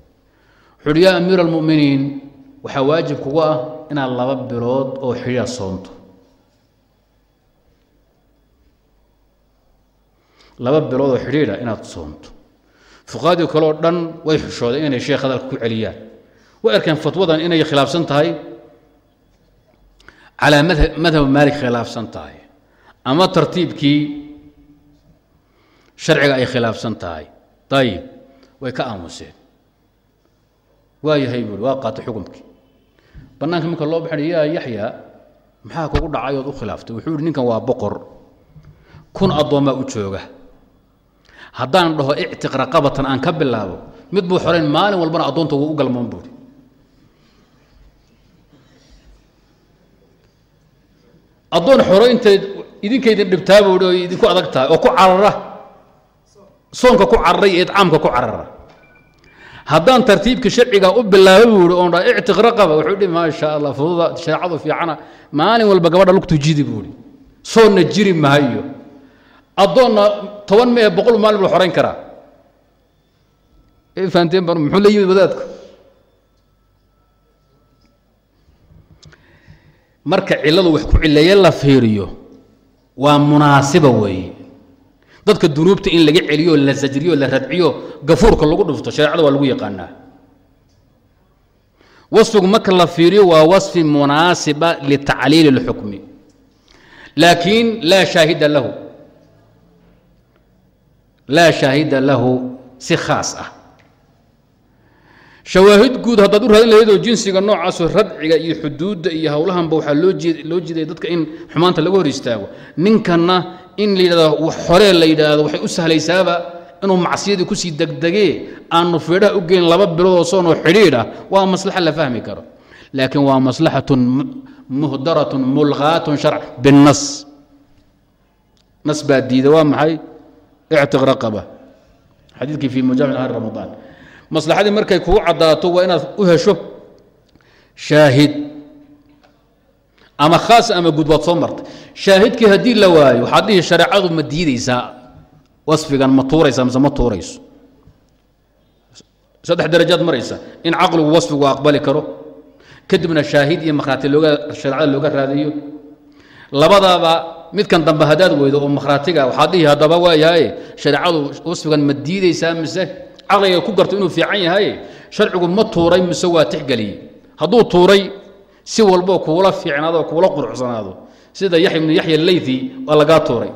Wuxuu uhi yaa amiira almu'miniin waxaa waajib kugu ah inaad laba bilood oo xidhiir soonto. Laba bilood oo xidhiidha inaad soonto. Fuqahadii kale oo dhan way xushoodeen inay sheekh hadalka ku celiyaan. Way arkeen fatwadan inay khilaafsan tahay. Calaa madhab maalik khilaafsan tahay ama tartiibkii sharciga ay khilaafsan tahay. Ayib way ka aamuseen. Waa yahay waa qaatay xukumkii bannaanka marka loo baxay yaa yaxya maxaa kugu dhacay ood u khilaaftay? Wuxuu yihi ninkan waa boqor. Kun addoommaa u jooga. Haddaan dhaho ictiq raqabatan aan ka bilaabo mid buu xorayn maalin walbana addoonta wuu u galmoon buuri addoon xoro inteed idinkaydin dhibtaa buui oo idinku adag tahay oo ku carara. Soonka ku cararay iyo idcaamka ku carara. Haddaan tartiibka sharciga u bilaabo buui oon dha ictiq raqaba wuxuu dhi maasha allah fududa shareecadu fiicana. Maalin walba gabadha lugtu jidi buui soonna jiri mahayo addoonna toban mee boqol maalin buu xorayn karaa. Fahanteen ba muxuu la yimid wadaadku? Marka cilladu wax ku cileeye la fiiriyo waa munaasiba weeye dadka dunuubta in laga celiyo la sajriyo la radciyo gafuurka lagu dhufto shareecada waa lagu yaqaanaa. Wasfigu marka la fiiriyo waa wasfi munaasiba litacliili اlxukmi laakiin laa shaahida lahu. Laa shaahida lahu si khaas ah shawaahid guud haddaad u raadin lahaydoo jinsiga noocaasoo radciga iyo xuduudda iyo howlahanba waxaa loo jeed loo jeedaya dadka in xumaanta laga hor istaago. Ninkanna in la yidhahdo horee la yidhaahdo waxay u sahlaysaaba inuu macsiyadii ku sii degdegee aanu fiidhaha u geyn laba biloodoo soonoo xidhiidh ah waa maslaxa la fahmi karo. Laakiin waa maslaxatun muhdaratun mulqaatun sharc binnas nas. Baa diida waa maxay? Ictiq raqaba. Xadiidkii fi mujaamic ahri ramadaan maslaxadii markay kugu caddaato waa inaad u hesho shaahid ama khaas ama guud waad soo martay shaahidkii haddii la waayo waxaad dhihi shareecadu ma diidaysaa wasfigan ma tuuraysaa mise ma tuurayso. Saddex darajaad maraysa in caqligu wasfigu aqbali karo kadibna shaahid iyo makhraati looga shareecada looga raadiyo. Labadaaba midkan dambe haddaad weydo oo makhraatiga waxaad dhihi haddaba waayahaye shareecadu wasfigan ma diidaysaa mise caqliga ku garto inuu fiican yahay sharcigu ma tuuray mise waa tixgeliyey hadduu tuuray si walboo kuula fiicnaado kuula qurucsanaado sida yaxya ibnu yaxya leythi waa lagaa tuuray.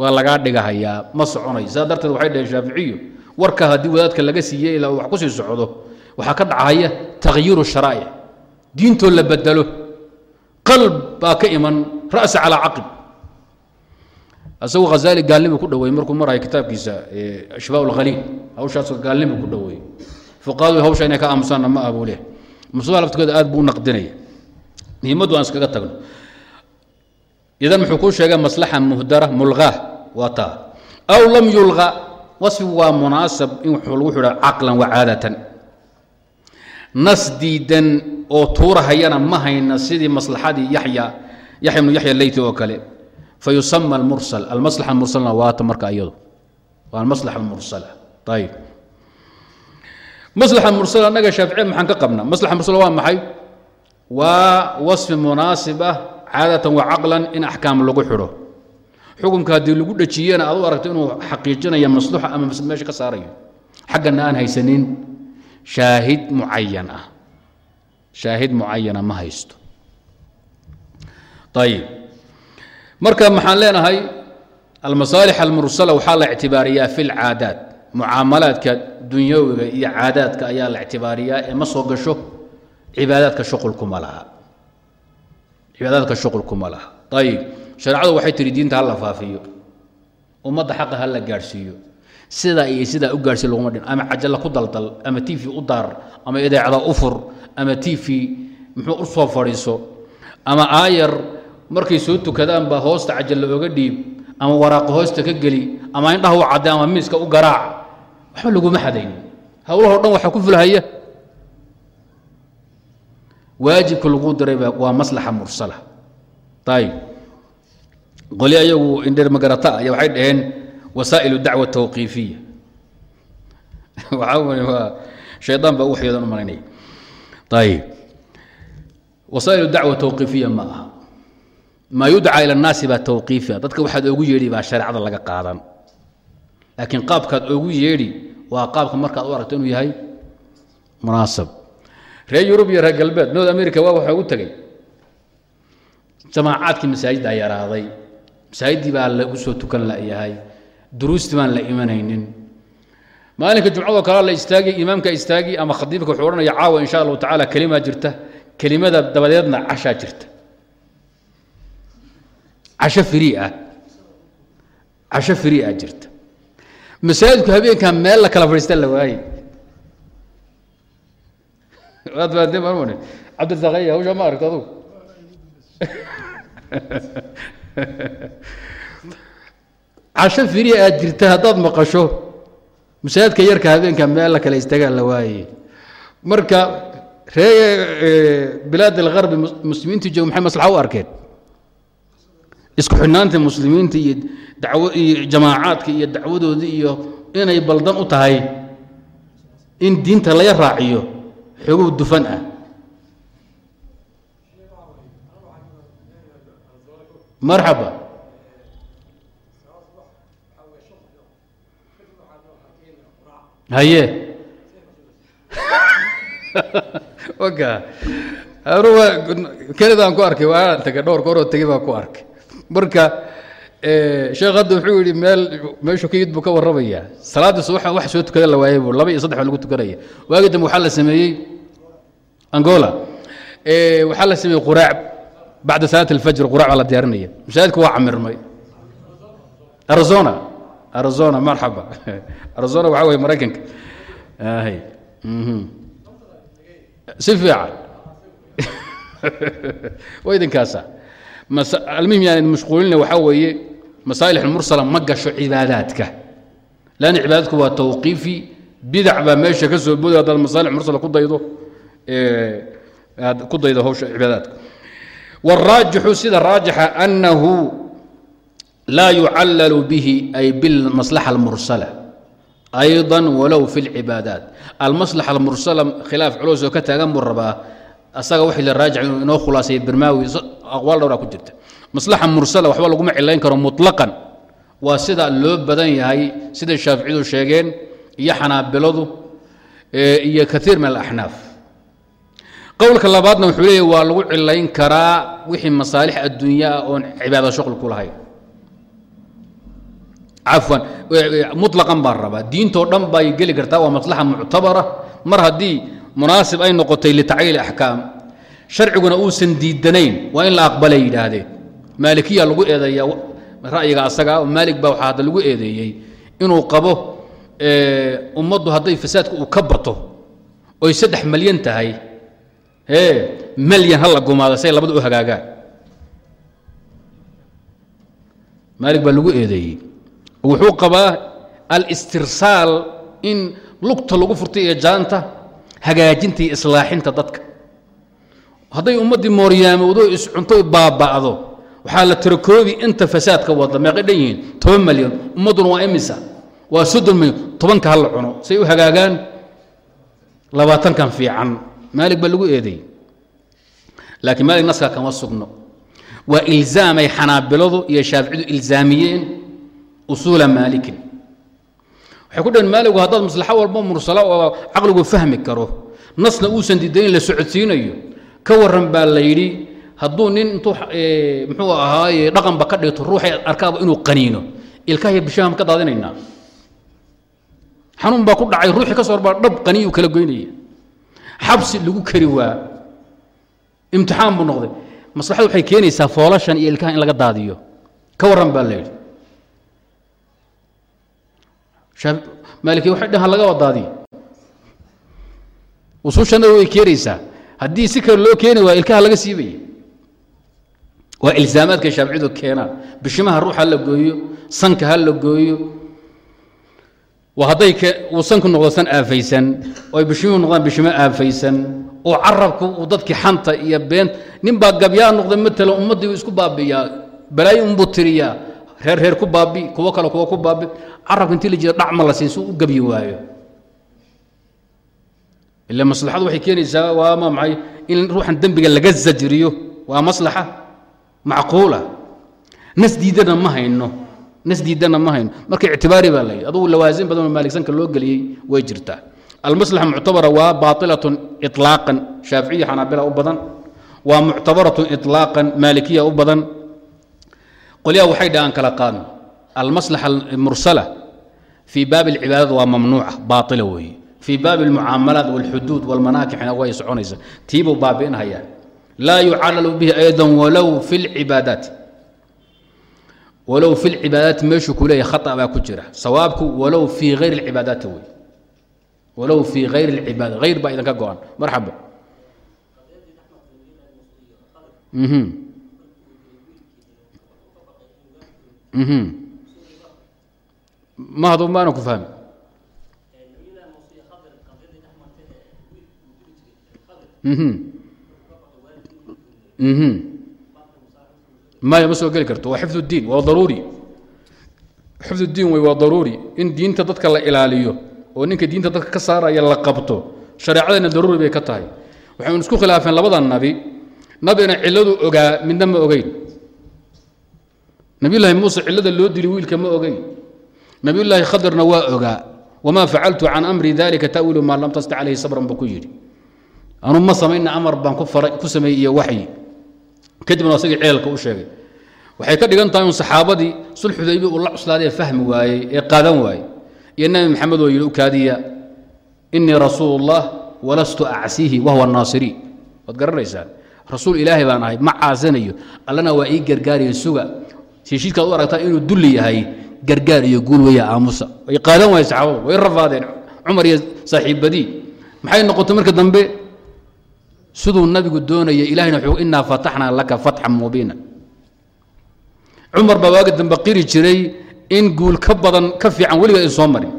Waa lagaa dhigahayaa ma soconay sidaa darteed waxay dhaheen shaaficiyu warka haddii wadaadka laga siiyey ilaa wax ku sii socdo waxaa ka dhacaya takhyiiru sharaa'ic diintoo la bedelo. Qalb baa ka iman ra'sa calaa caqib asagu hazaali gaalnimu ku dhaweeyey markuu marayo kitaabkiisa ashbaa lkhaliil hawshaas gaalnimu ku dhaweeyey fuqahadu hawsha inay ka aamusaanna ma ah buu leh aad buu naqdinaya muhiimaddu aan iskaga tagno. Idan muxuu kuu sheegay maslaxa muhdara mulqaah waa taa. Aw lam yulqa wasfigu waa munaasab in lagu xidhaa caqlan wa caadatan. Nas diidan oo tuurahayana ma hayna sidii maslaxadii yaxya yaxya ibnu yaxya leyti oo kale fayusama almursal almaslaxa almursalna waata marka iyadu waa almaslaxa almursala ayib maslaxa mursal annaga shaaficiya maxaan ka qabnaa maslaxa mursal waa maxay waa wasfi munaasib ah caadatan wa caqlan in axkaam lagu xidho xukunka haddii lagu dhejiyena aad u aragto inuu xaqiijinaya masluxa ama meesha ka saarayo xaggana aan haysanin shaahid mucayan ah shaahid mucayana ma haysto ayib marka maxaan leenahay almasaalix almursala waxaa la ictibaariyaa fi lcaadaat mucaamalaadka dunyawiga iyo caadaadka ayaa la ictibaariyaa ee ma soo gasho cibaadaadka shuqulkuma laha. Cibaadaadka shuqulkuma laha. Ayib shareecadu waxay tihi diinta ha la faafiyo. Ummadda xaqa ha la gaadhsiiyo sidaa iyo sidaa u gaadhsiy laguma dhin. Ama cajalla ku daldal ama t v u daar ama idaacada u fur ama t v muxuu u fadhiiso ama aayar markay soo tukadaan baa hoosta cajalla oga dhiib ama waraaqa hoosta ka geli ama indhaha u cadde ama miiska u garaac waxba laguma xadayn howlahoo dhan waxaa ku fulhaya. Waajibka lagu diray waa maslaxa mursala. Ayib qoli ayagu indher magarata aya waxay dhaheen wasaa'il dacwa tawqiifiya (laughs) waxaa shaydaan baa u waxyoodan u malaynaya ayib wasaa'il dacwa tawqiifiya ma aha maa yudcaa ila annaasi baa tawqiifiya dadka waxaad ogu yeedhi baa shareecada laga qaadan. Laakiin qaabkaad ogu yeedhi waa qaabka markaad u aragto inuu yahay munaasab. Reer yurub iyo reer galbeed north america waa waxaa ugu tegey jamaacaadkii masaajiddaa yaraaday. Masaajiddii baa lagu soo tukan layahay duruustii baan la imanaynin. Maalinka jumcadoo kale la istaagi imaamka istaagi ama khadiibka wuxuu odhanaya caawa insha allahu tacaala kelimaa jirta. Kelimada dabadeedna cashaa jirta casho firii ah casho firii ah jirta. Masaajidku habeenkaa meel la kala fadhiista la waaye. Waad fahanteen maan mane cabdirasaaqaya hawshaa ma aragto adugu casho firi aad jirta haddaad maqasho masaajidka yarka habeenka meel la kala istagaa la waaye. Marka ree bilaad algarbi muslimiinta jooga maxay maslaxa u arkeen isku xidhnaanta muslimiinta iyo dawo iyo jamaacaadka iyo dacwadoodii iyo inay baldan u tahay in diinta laga raaciyo xogow dufan ah. Marxaba. Haye. (laughs) Kenadaan ku arkay waan tagay dhowr gooroo tegey baan ku arkay marka sheekh hadda wuxuu yidhi meel meeshu ka yid buu ka warramayaa salaadda subaxa wax soo tukada la waayay buu laba iyo saddex baa lagu tukanaya. Waagi dambe waxaa la sameeyey angola. Waxaa la sameeyey quraac. Bacda salaat alfajr quraac baa la diyaarinaya. Masaajidku waa camirmay. Arizona. Arizona marxaba. (laughs) Arizona waxaa weye maraykanka. Ahay si fiican. (laughs) Waa idinkaasa almuhim yani mashquulina waxaa weeye masaalix mursala ma gasho cibaadaadka lanna cibaadaadku waa tawqiifi bidac baa meesha ka soo booday haddaad masaalix mursala ku daydo aad ku daydo hawsha cibaadaadka wاraajixu sida raajixa annahu laa yucallalu bihi ay bilmaslaxa almursala ayضا walow fi اlcibaadaat almaslaxa almursala khilaaf culus oo ka taagan buu rabaa asaga wixii la raajic inuu inoo khulaasaya birmaawi aqwaal dhowraa ku jirta. Maslaxa mursala waxba laguma cilayn karo muطlaqan waa sida loo badan yahay siday shaaficiyadu sheegeen iyo xanaabiladu iyo kaiir min alaxnaaf. Qowlka labaadna wuxuu leeyahy waa lagu cilayn karaa wixii masaalix adduunya ah oon cibaado shuql ku lahayn. Cafwan muطlaqan baan rabaa. Diintoo dhan bay geli kartaa waa maslaxa muctabara. Mar haddii munaasib ay noqotay litacyiil axkaam sharciguna uusan diidanayn waa in la aqbalay yidhaahdeen maalikiya lagu eedeeya ra'yiga asaga maalig baa waxaa hadda lagu eedeeyey inuu qabo ummaddu hadday fasaadka uu ka bato oy saddex malyan tahay ee malyan ha la gumaado say labada u hagaagaan. Maalig baa lagu eedeeyey. Wuxuu qabaa alistirsaal in lugta lagu furtay iyo jaanta hagaajinta iyo islaaxinta dadka. Hadday ummaddii mooryaamowdo iscunto baaba'do waxaa la tirakoobi inta fasaadka wada meeqay dhan yihiin toban malyan ummadduna waa imisa? Waa soddon milyan. Tobanka ha la cuno. Say u hagaagaan labaatankan fiican. Maalig baa lagu eedeeyey. Laakiin maalig naskaa kama sugno. Waa ilzaamay xanaabiladu iyo shaaficidu ilzaamiyeen usuula maalikin waxay ku dhaheen maaligu haddaad maslaxo walba mursala oo caqligu fahmi karo nasna uusan diidayn la socodsiinayo ka warran baa la yidhi hadduu nin intuu muxuu ahaaye dhaqanba ka dhigto ruuxay arkaaba inuu qaniino. Ilkahiyo bishaam ka daadinaynaa xanuun baa ku dhacay ruuxii ka soo horbaa dhab qaniyu kala goynaya xabsi lagu kari waa. Imtixaan buu noqday. Maslaxadu waxay keenaysaa foolashan iyo ilkaha in laga daadiyo. Ka warran baa la yidhi maaliki waxay dhahan laga wadaadiyo usuushana way keenaysaa. Haddii si kale loo keeni waa ilkaha laga siibaya waa ilzaamaadka shaaficiyadu keenaan. Bishimaha ruux ha la gooyo sanka ha la gooyo. Hadday uu sanku noqdo san aafaysan oo ay bishimuhu noqdaan bishimo aafaysan oo carabku uu dadkii xanta iyo been nin baa gabyaa noqday matalan ummaddii uu isku baabi'iyaa balaayo unbuu tiriyaa reer reer ku baabi kuwo kale kuwo ku baabi. Carabka intii la jira dhacma la siin si u gabyi waayo. Ila maslaxadu waxay keenaysaa waa ma maxay in ruuxan dembiga laga zajriyo waa maslaxa macquula. Nas diidana ma hayno nas diidana ma hayno. Marka ictibaari baa la yidhi adugu lawaasin badan oo maaligsanka loo geliyey way jirtaa. Almaslaxa muctabara waa baatilatun iطlaaqan shaaficiya xanaabila u badan. Waa muctabaratun iطlaaqan maalikiya u badan qolyaha waxay dhahaan kala qaadno. Almaslaxa almursala fii baabi alcibaadada waa mamnuuca baatila weeye. Fii baabi almucaamalaat walxuduud walmanaakixna way soconaysa tiibuu baabi'inhayaa laa yucallalu bihi aydan walow fi lcibaadaat walow fi lcibaadaati meeshuu ku leeyahy khata baa ku jira. Sawaabku walow fii hayri alcibaadaati wey walow fii hayri alcibaada hayr baa idinka go-an. Marxaba mahadu maana ku fahmi. Maya ma soo geli karto waa xifd waa daruuri xifd اdiin wey waa daruuri in diinta dadka la ilaaliyo oo ninka diinta dadka ka saaraya la qabto shareecadana daruuri bay ka tahay waxaynu isku khilaafeen labada nabi. Nabina ciladu ogaa midna ma ogeyn nabiyullaahi muuse cilada loo dili wiilka ma ogeyn. Nabiyullaahi khadirna waa ogaa wamaa facaltu can amri dalika tawilu maa lam tasta calayhi sabran buu ku yidhi. Anu ma samayna amar baan ku sameeyey iyo waxyi. Kadibna asagii ceelka u sheegay waxay ka dhigan tahay un saxaabadii sulxudaybi uu la cuslaadee fahmi waayey ee qaadan waayey iyo nabi maxamed oo yidhi u kaadiya inii rasuulu ullah walastu acsiihi wahuwa naasiriin waad garanaysaan? Rasuul ilaahay baan ahay ma caasanayo. Allana waa ii gargaariyo suga heshiidkaad u aragtaa inuu dulli yahay gargaar iyo guul weya aamusa. Way qaadan waayeen saxaabadu way rafaadeen cumar iyo saaxiibadii. Maxay noqotay marka dambe? Siduu nabigu doonaya ilahayna wuxuu inaa fataxnaa laka fatxan mubiina. Cumar baa waaga dambe qiri jiray in guul ka badan ka fiican weliga ay soo marin.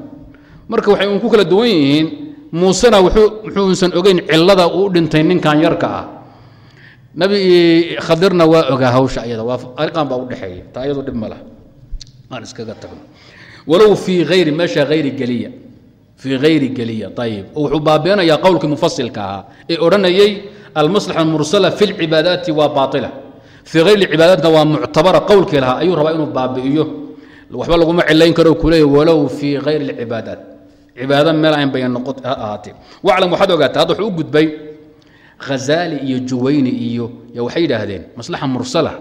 Marka waxay un ku kala duwan yihiin muusena wuxuusan ogeyn cilada uu dhintay ninkan yarka ah nabi khadirna waa ogaa hawsha ayada waa ariqan baa udhexeeya taa iyadu dhib ma laha. Aan iskaga tagno walow fii hayri meesha hayri geliya. Fii hayri geliya ayib wuxuu baabeenayaa qowlkii mufasilka ahaa ee odhanayay almaslaxa almursala fi lcibaadaati waa baaila fii hayri cibaadaatna waa muctabara qowlkii lahaa. Ayuu rabaa inuu baabi'iyo. Waxba laguma cilayn karo kuleeya walow fii hayri lcibaadaat cibaado meel ayn bay noqot ha ahaatee. Waclam waxaad ogaataa hadda wuxuu u gudbay khazaali iyo juwayni iyo ya waxay yidhaahdeen maslaxa mursala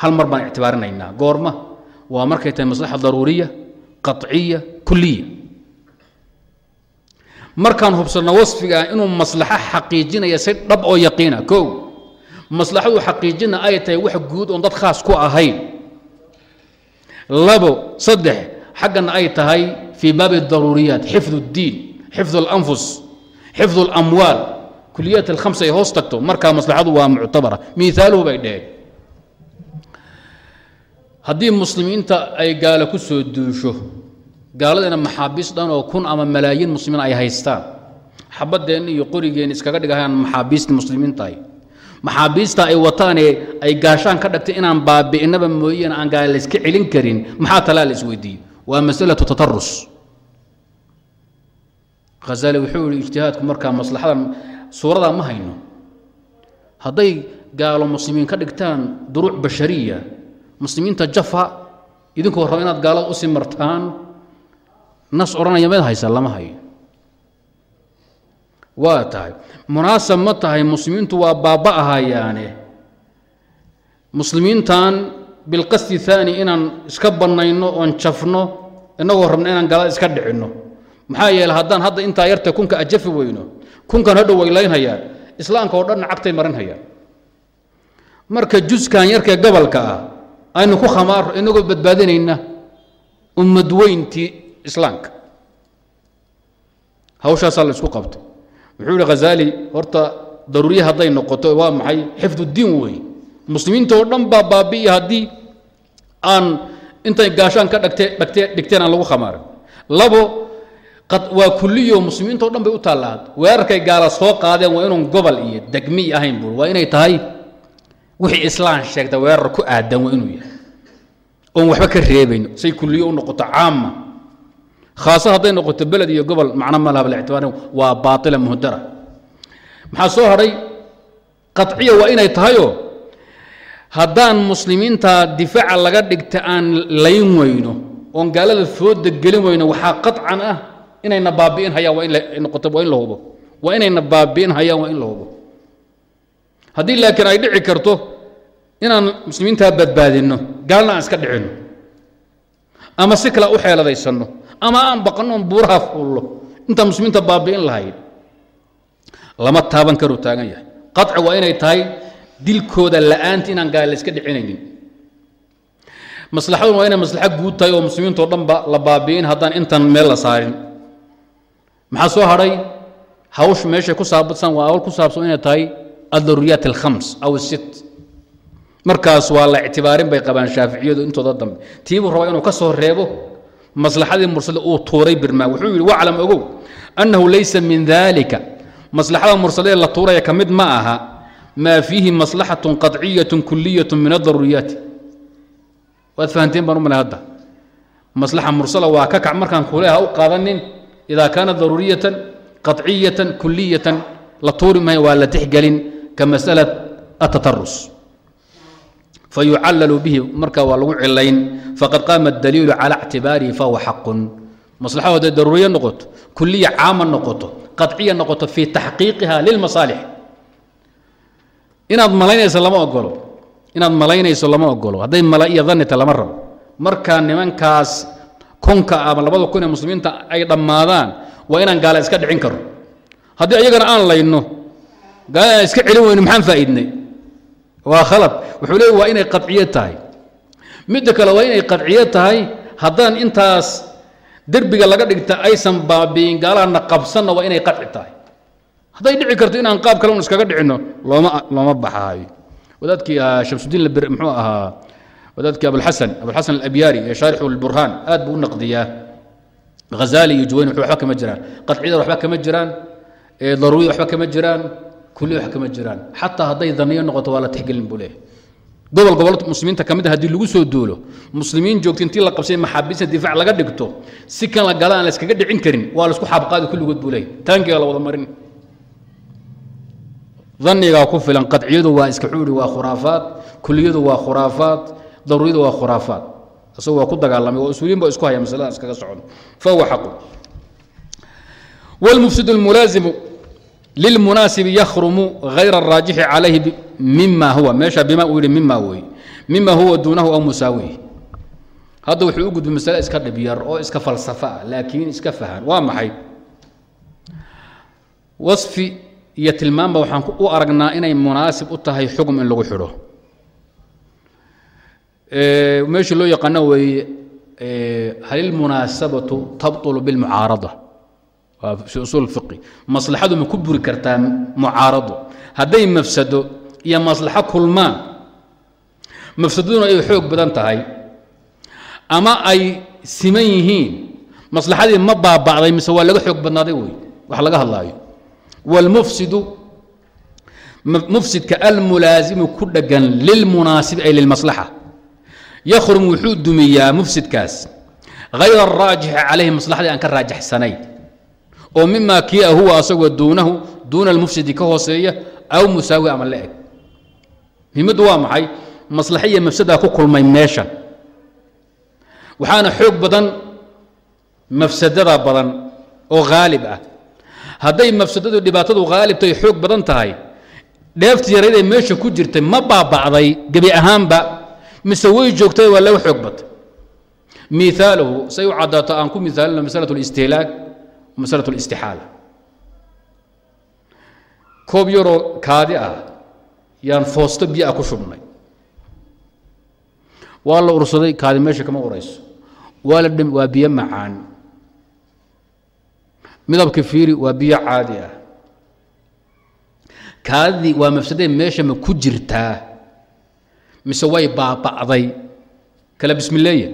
hal mar baan ictibaarinaynaa goorma waa markay tahay maslaxa daruuriya qaciya kuliya markaan hubsanno wasfiga inuu maslaxo xaqiijinaya si dhab oo yaqiina kow maslaxadu xaqiijina ay tahay wax guud oon dad khaas ku ahayn labo saddex xaggana ay tahay fii baabi daruuriyaat xifd اddiin xifd اlanfus xifd اlamwaal kuliyaat alkhamsa ay hoos tagto markaa maslaxadu waa muctabara. Miaaluhu bay dheheen haddii muslimiinta ay gaalo ku soo duusho gaaladana maxaabiis dhan oo kun ama malaayiin muslimiin ay haystaan xabadeenna iyo qorigeenna iskaga dhigahayaan maxaabiistii muslimiintahay maxaabiista ay wataanee ay gaashaan ka dhagtay inaan baabi'inaba mooyeen aan gaala layska celin karin maxaa talaa la isweydiiyo? Waa masalatu tatarus khazali wuxuu yihi ijtihaadku markaa maslaxadan suuradaa ma hayno. Hadday gaalo muslimiin ka dhigtaan duruuc bashariya muslimiinta jafa idinkoo raba inaad gaalada u sii martaan nas odhanaya mid haysa lama hayo. Waa tahay. Munaasab ma tahay muslimiintu waa baaba'ahayaane muslimiintan bilqasdi aani inaan iska bannayno oon jafno innagoo rabno inaan gaalada iska dhicinno. Maxaa yeele haddaan hadda intaa yarta kunka ajafi weyno kunkan hadhow weylaynhayaan islaamka oo dhanna cagtay marinhayaan marka juskan yarkee gobolka ah aynu ku khamaaro inagoo badbaadinayna ummad weyntii islaamka. Hawshaasaa la isku qabtay. Wuxuu yihi khazali horta daruuriya hadday noqoto waa maxay? Xifduddiin wey muslimiinta oo dhan baa baabi'iya haddii aan intay gaashaan ka dhagtee dhagtee dhigteen aan lagu khamaarin labo waa kuliyo muslimiinta o dhan bay u taallaa weerarkay gaala soo qaadeen waa inuun gobol iyo degmiy ahayn buur waa inay tahay wixii islaan sheegta weerar ku aadan waa inuu yahay. Oon waxba ka reebayno say kuliyo u noqoto caama. Khaasa hadday noqoto beled iyo gobol macno ma laha balictibaar waa baatila muhdara maxaa soo hadhay qaciya waa inay tahayoo haddaan muslimiinta difaaca laga dhigta aan layn weyno oon gaalada fooda gelin weyno waxaa qaطcan ah inayna baabi'in hayaan waa in noqoto waa in la hubo. Waa inayna baabi'in hayaan waa in la hubo. Haddii laakiin ay dhici karto inaan muslimiintaa badbaadinno gaalna aan iska dhicinno ama si kale u xeeladaysanno ama aan baqanno buuraha fuullo intaan muslimiinta baabi'in lahayn lama taaban karuu taagan yahay. Qaطci waa inay tahay dilkooda la'aanti inaan gaala la iska dhicinaynin. Maslaxadun waa inay maslaxo guud tahay oo muslimiintao dhanba la baabi'in haddaan intan meel la saarin maxaa soo hadhay hawsh meeshay ku saabsan waa hawl ku saabsan inay tahay addaruuriyaat alkhams aw sit markaas waa la ictibaarin bay qabaan shaaficiyadu intooda dambe. Tiibuu rabaa inuu ka soo reebo? Maslaxadii mursale uu tuuray birmaa. Wuxuu yidhi waclam ogow annahu laysa min dalika maslaxada mursalee la tuuraya ka mid ma aha maa fiihi maslaxatun qaطciyatun kuliyatu min adaruuriyaati waad fahanteen baan u malay hadda maslaxa mursala waa ka kac markaan kuleha u qaadanin idaa kaanat daruuriyatan qaطciyatan kuliyatan la tuuri maayo waa la tixgelin ka masأala atatarus fayucallalu bihi marka waa lagu cilayn faqad qaama اdaliilu calى اctibaarihi fahuwa xaqun maslaxadu hadday daruuriya noqoto kuliya caama noqoto qaطciya noqoto fii taxqiiqiha lilmasaalix inaad malaynayso lama ogolo inaad malaynayso lama ogolo hadday mala iyo danita lama rabo markaa nimankaas kunka ama labada kun ee muslimiinta ay dhammaadaan waa inaan gaala iska dhicin karo. Haddii ayagana aan layno gaala aan iska celin weyno maxaan faa'iidnay? Waa khalad. Wuxuu leey waa inay qadciyo tahay. Midda kale waa inay qadciyo tahay haddaan intaas derbiga laga dhigta aysan baabi'in gaalahana qabsanna waa inay qadci tahay. Hadday dhici karto inaan qaab kale un iskaga dhicinno looma looma baxaayo. Wadaadkii ahaa shamsudiin muxuu ahaa wadaadkii abulxasan abulxasan alabyaari ee shaarixu lburhaan aad buu u naqdiyaa. Hazali iyo juwayni waxba kama jiraan. Qadciyada waxba kama jiraan. Daruuriya waxba kama jiraan. Kulli wax kama jiraan. Xataa hadday daniyo noqoto waa la tixgelin buu leeyahay. Gobol gobol muslimiinta ka mid a haddii lagu soo duulo muslimiin joogta intii la qabsay maxaabiista difaac laga dhigto si kan la gala aan la iskaga dhicin karin waa la isku xaabqaadi kulligood buu leeyahay. Taankiga la wada marin. Danigaa ku daruuriyadu waa khuraafaad isagu waa ku dagaalamay oo usuuliyin ba isku haya masalada iskaga socon fahuwa xaqu والمفسد الملازم للمناسب يخرم غير الراجح عليه مما هو ماشى بما ويل مما هو مما هو دونه أو مساويه هذا وحي يوجد بمسألة إسكا دبيار أو إسكا فلسفة لكن إسكا فهان وما حي وصف يتلمان بوحان أو أرقنا إني مناسب أتهي حكم إن لغو حلو إيه ماشي لو يقنا وي إيه هل المناسبة تبطل بالمعارضة في usul fiqi maslaxadu ma ku buri kartaa mucaarado hadday mafsado iyo maslaxo kulmaan mafsadaduna ay xoog badan tahay ama ay siman yihiin maslaxadii ma baaba'day mise waa laga xoog badnaaday wey wax laga hadlaayo wاlmufsidu mufsidka almulaasimu ku dhagan lilmunaasibi ay lilmaslaxa yrum wuxuu dumiyaa mfsidkaas ayr اraajixi calayhi maslaxdii aan ka raajaxsanayn oo mima kia huwa asagoo duunahu duuna اlmfsidi ka hooseeya aw musaawi ama la eg. Muhimmaddu waa maxay? Maslax iyo mafsadaa ku kulmay meeshan waxaana xoog badan mafsadada badan oo haalib ah. Hadday mafsadadu dhibaatadu haalibtay xoog badan tahay. Dheefti yarayd ee meesha ku jirtay ma baaba'day gebi ahaanba mise way joogtay waa laga xoog batay. Miaaluhu say u caddaato aan ku miaalino masalatu listihlaag masala اlistixaala koob yaroo kaadi ah yaan foosto biyo ah ku shubnay. Waa la ursaday kaadi meesha kama urayso. Waa la waa biyo macaan. Midabka fiiri waa biyo caadi ah. Kaadidii waa mafsadee meesha ma ku jirtaa mise way baaba'day kala bismileeya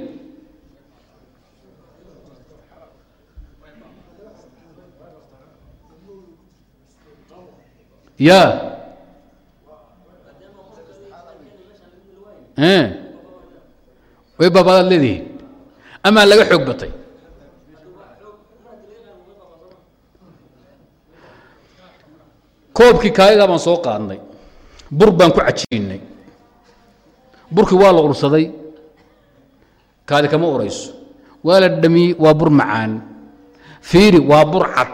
ya. Way baabadaad leedihiin amaa laga xoog batay. Koobkii kaadidaa baan soo qaadnay. Bur baan ku cajiinay burkii waa la ursaday. Kaadi kama urayso. Waa la dhamiyey waa bur macaan. Fiiri waa bur cad.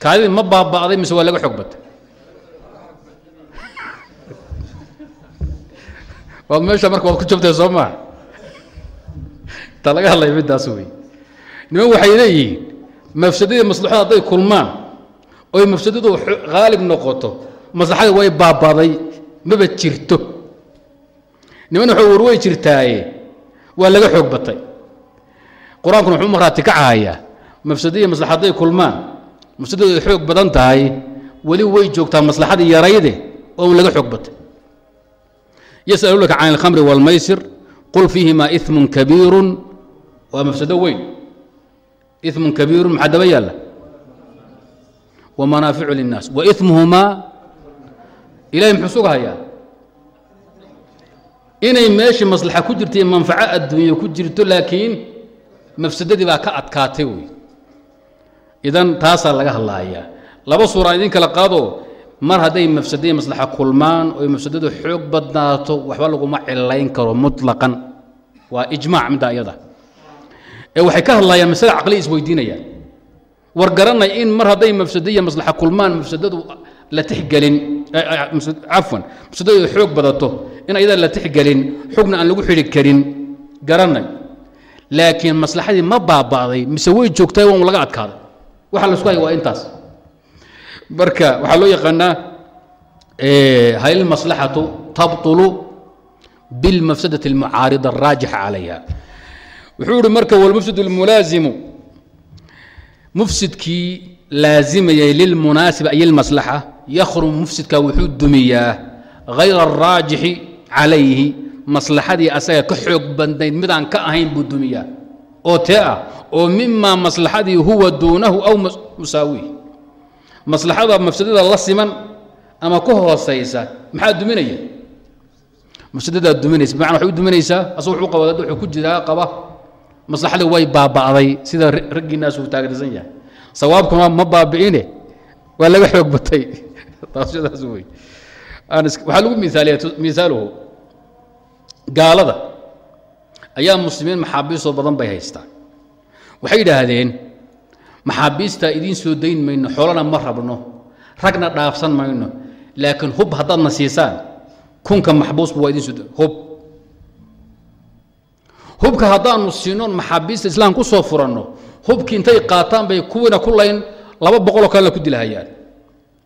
Kaadidii ma baaba'day mise waa laga xoog batay? (laughs) Waad meesha marka waad ku jabtay soo (laughs) ta laga hadlaya middaas wey. Niman waxay leeyihiin mafsadadii maslaxada hadday kulmaan oy mafsadadu haalib noqoto maslaxadii way baabaday maba jirto niman waxay warwey jirtaaye. Waa laga xoog batay. Qur'aankuna wuxuu maraati kacahayaa mafsadaiyo maslaxadday kulmaan. Mafsadadu ay xoog badan tahay. Weli way joogtaa maslaxadii yarayde oon laga xoog batay. Yasalunaka can alkhamri wاlmaysir qul fiihimaa imu kabiiru waa mafsado weyn. Imu kabiiru maxaa daba yaalla? Wamanaaficu linaas waimhumaa ilahay muxuu sugahayaa? inay meeshii maslaxa ku jirta iyo manfaco adduunyo ku jirto laakiin mafsadadii baa ka adkaatay wey idan taasaa laga hadlaayaa laba suuraan idin kala qaado mar hadday mafsada iyo maslaxa kulmaan oo mafsadadu xoog badnaato waxba laguma cilayn karo mutlaqan. Waa ijmaac middaa iyada ee waxay ka hadlaayaan masale caqliya isweydiinaya war garanay in mar hadday mafsada iyo maslaxa kulmaan mafsadadu la tixgelin eh, eh, ah, cafwan mustadayadu xoog badato in ayada la tixgelin xugna aan lagu xidhi karin garanay. Laakiin maslaxadii ma baaba'day mise way joogtahay waan laga adkaaday. Waxa la isku waa intaas. Marka waxaa loo yaqaanaa eh, hal maslaxatu tabtulu bilmafsadati اlmucaarida alraajixa calayha wuxuu ihi marka walmufsid اlmulaazimu mufsidkii laazimayay lilmunaasib ay ilmaslaxa yakhrum mufsidka wuxuu dumiyaa hayra الraajixi calayhi maslaxadii asaga ka xoog badnayd midaan ka ahayn buu dumiyaa. Oo tee ah oo mimaa maslaxadii huwa duunahu aw musaawiih. Maslaxada mafsadada la siman ama ka hoosaysa maxaa duminaya? Mafsadadaa duminaysa bimacna waxay u duminaysaa asagu wuxuu qaba wuxuu ku jiraa qaba. Maslaxadii way baaba'day sida raggiinaas uu taagrisan yahay sawaabkuna ma baabi'ine? Waa laga xoog batay. Taasidaas wey waxaa lagu miaaliya miaaluhu gaalada ayaa muslimiin maxaabiistoo badan bay haystaan. Waxay yidhaahdeen maxaabiistaa idiin soo dayn mayno xoolana ma rabno. Ragna dhaafsan mayno. Laakiin hub haddaadna siisaan kunka maxbuusba waa idin soo hub. Hubka haddaanu siinoon maxaabiista islaam ku soo furanno hubkii intay qaataan bay kuwiina ku layn laba boqoloo kalena ku dilahayaan.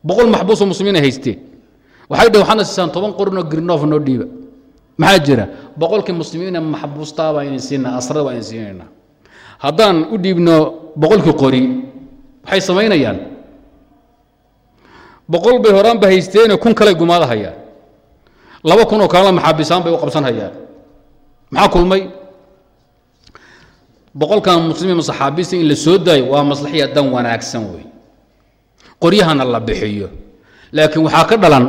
Boqol maxbuusoo muslimiin ay haysteen. Waxay dhaheen waxaadna siisaan toban qorinoo grinof noo dhiiba. Maxaa jira? Boqolkii muslimiina maxbuustaa baa idin siinaa asrada baa idin siinaynaa. Haddaan u dhiibno boqolkii qori waxay samaynayaan. Boqol bay horaanba haysteene kun kaley gumaada hayaan laba kun oo kalena maxaabisaan bay u qabsan maxaa kulmay boqolkan muslimiin saxaabiista in la soo daayo waa maslaxiya dan wanaagsan wey qoryahana la bixiyo. Laakiin waxaa ka dhalan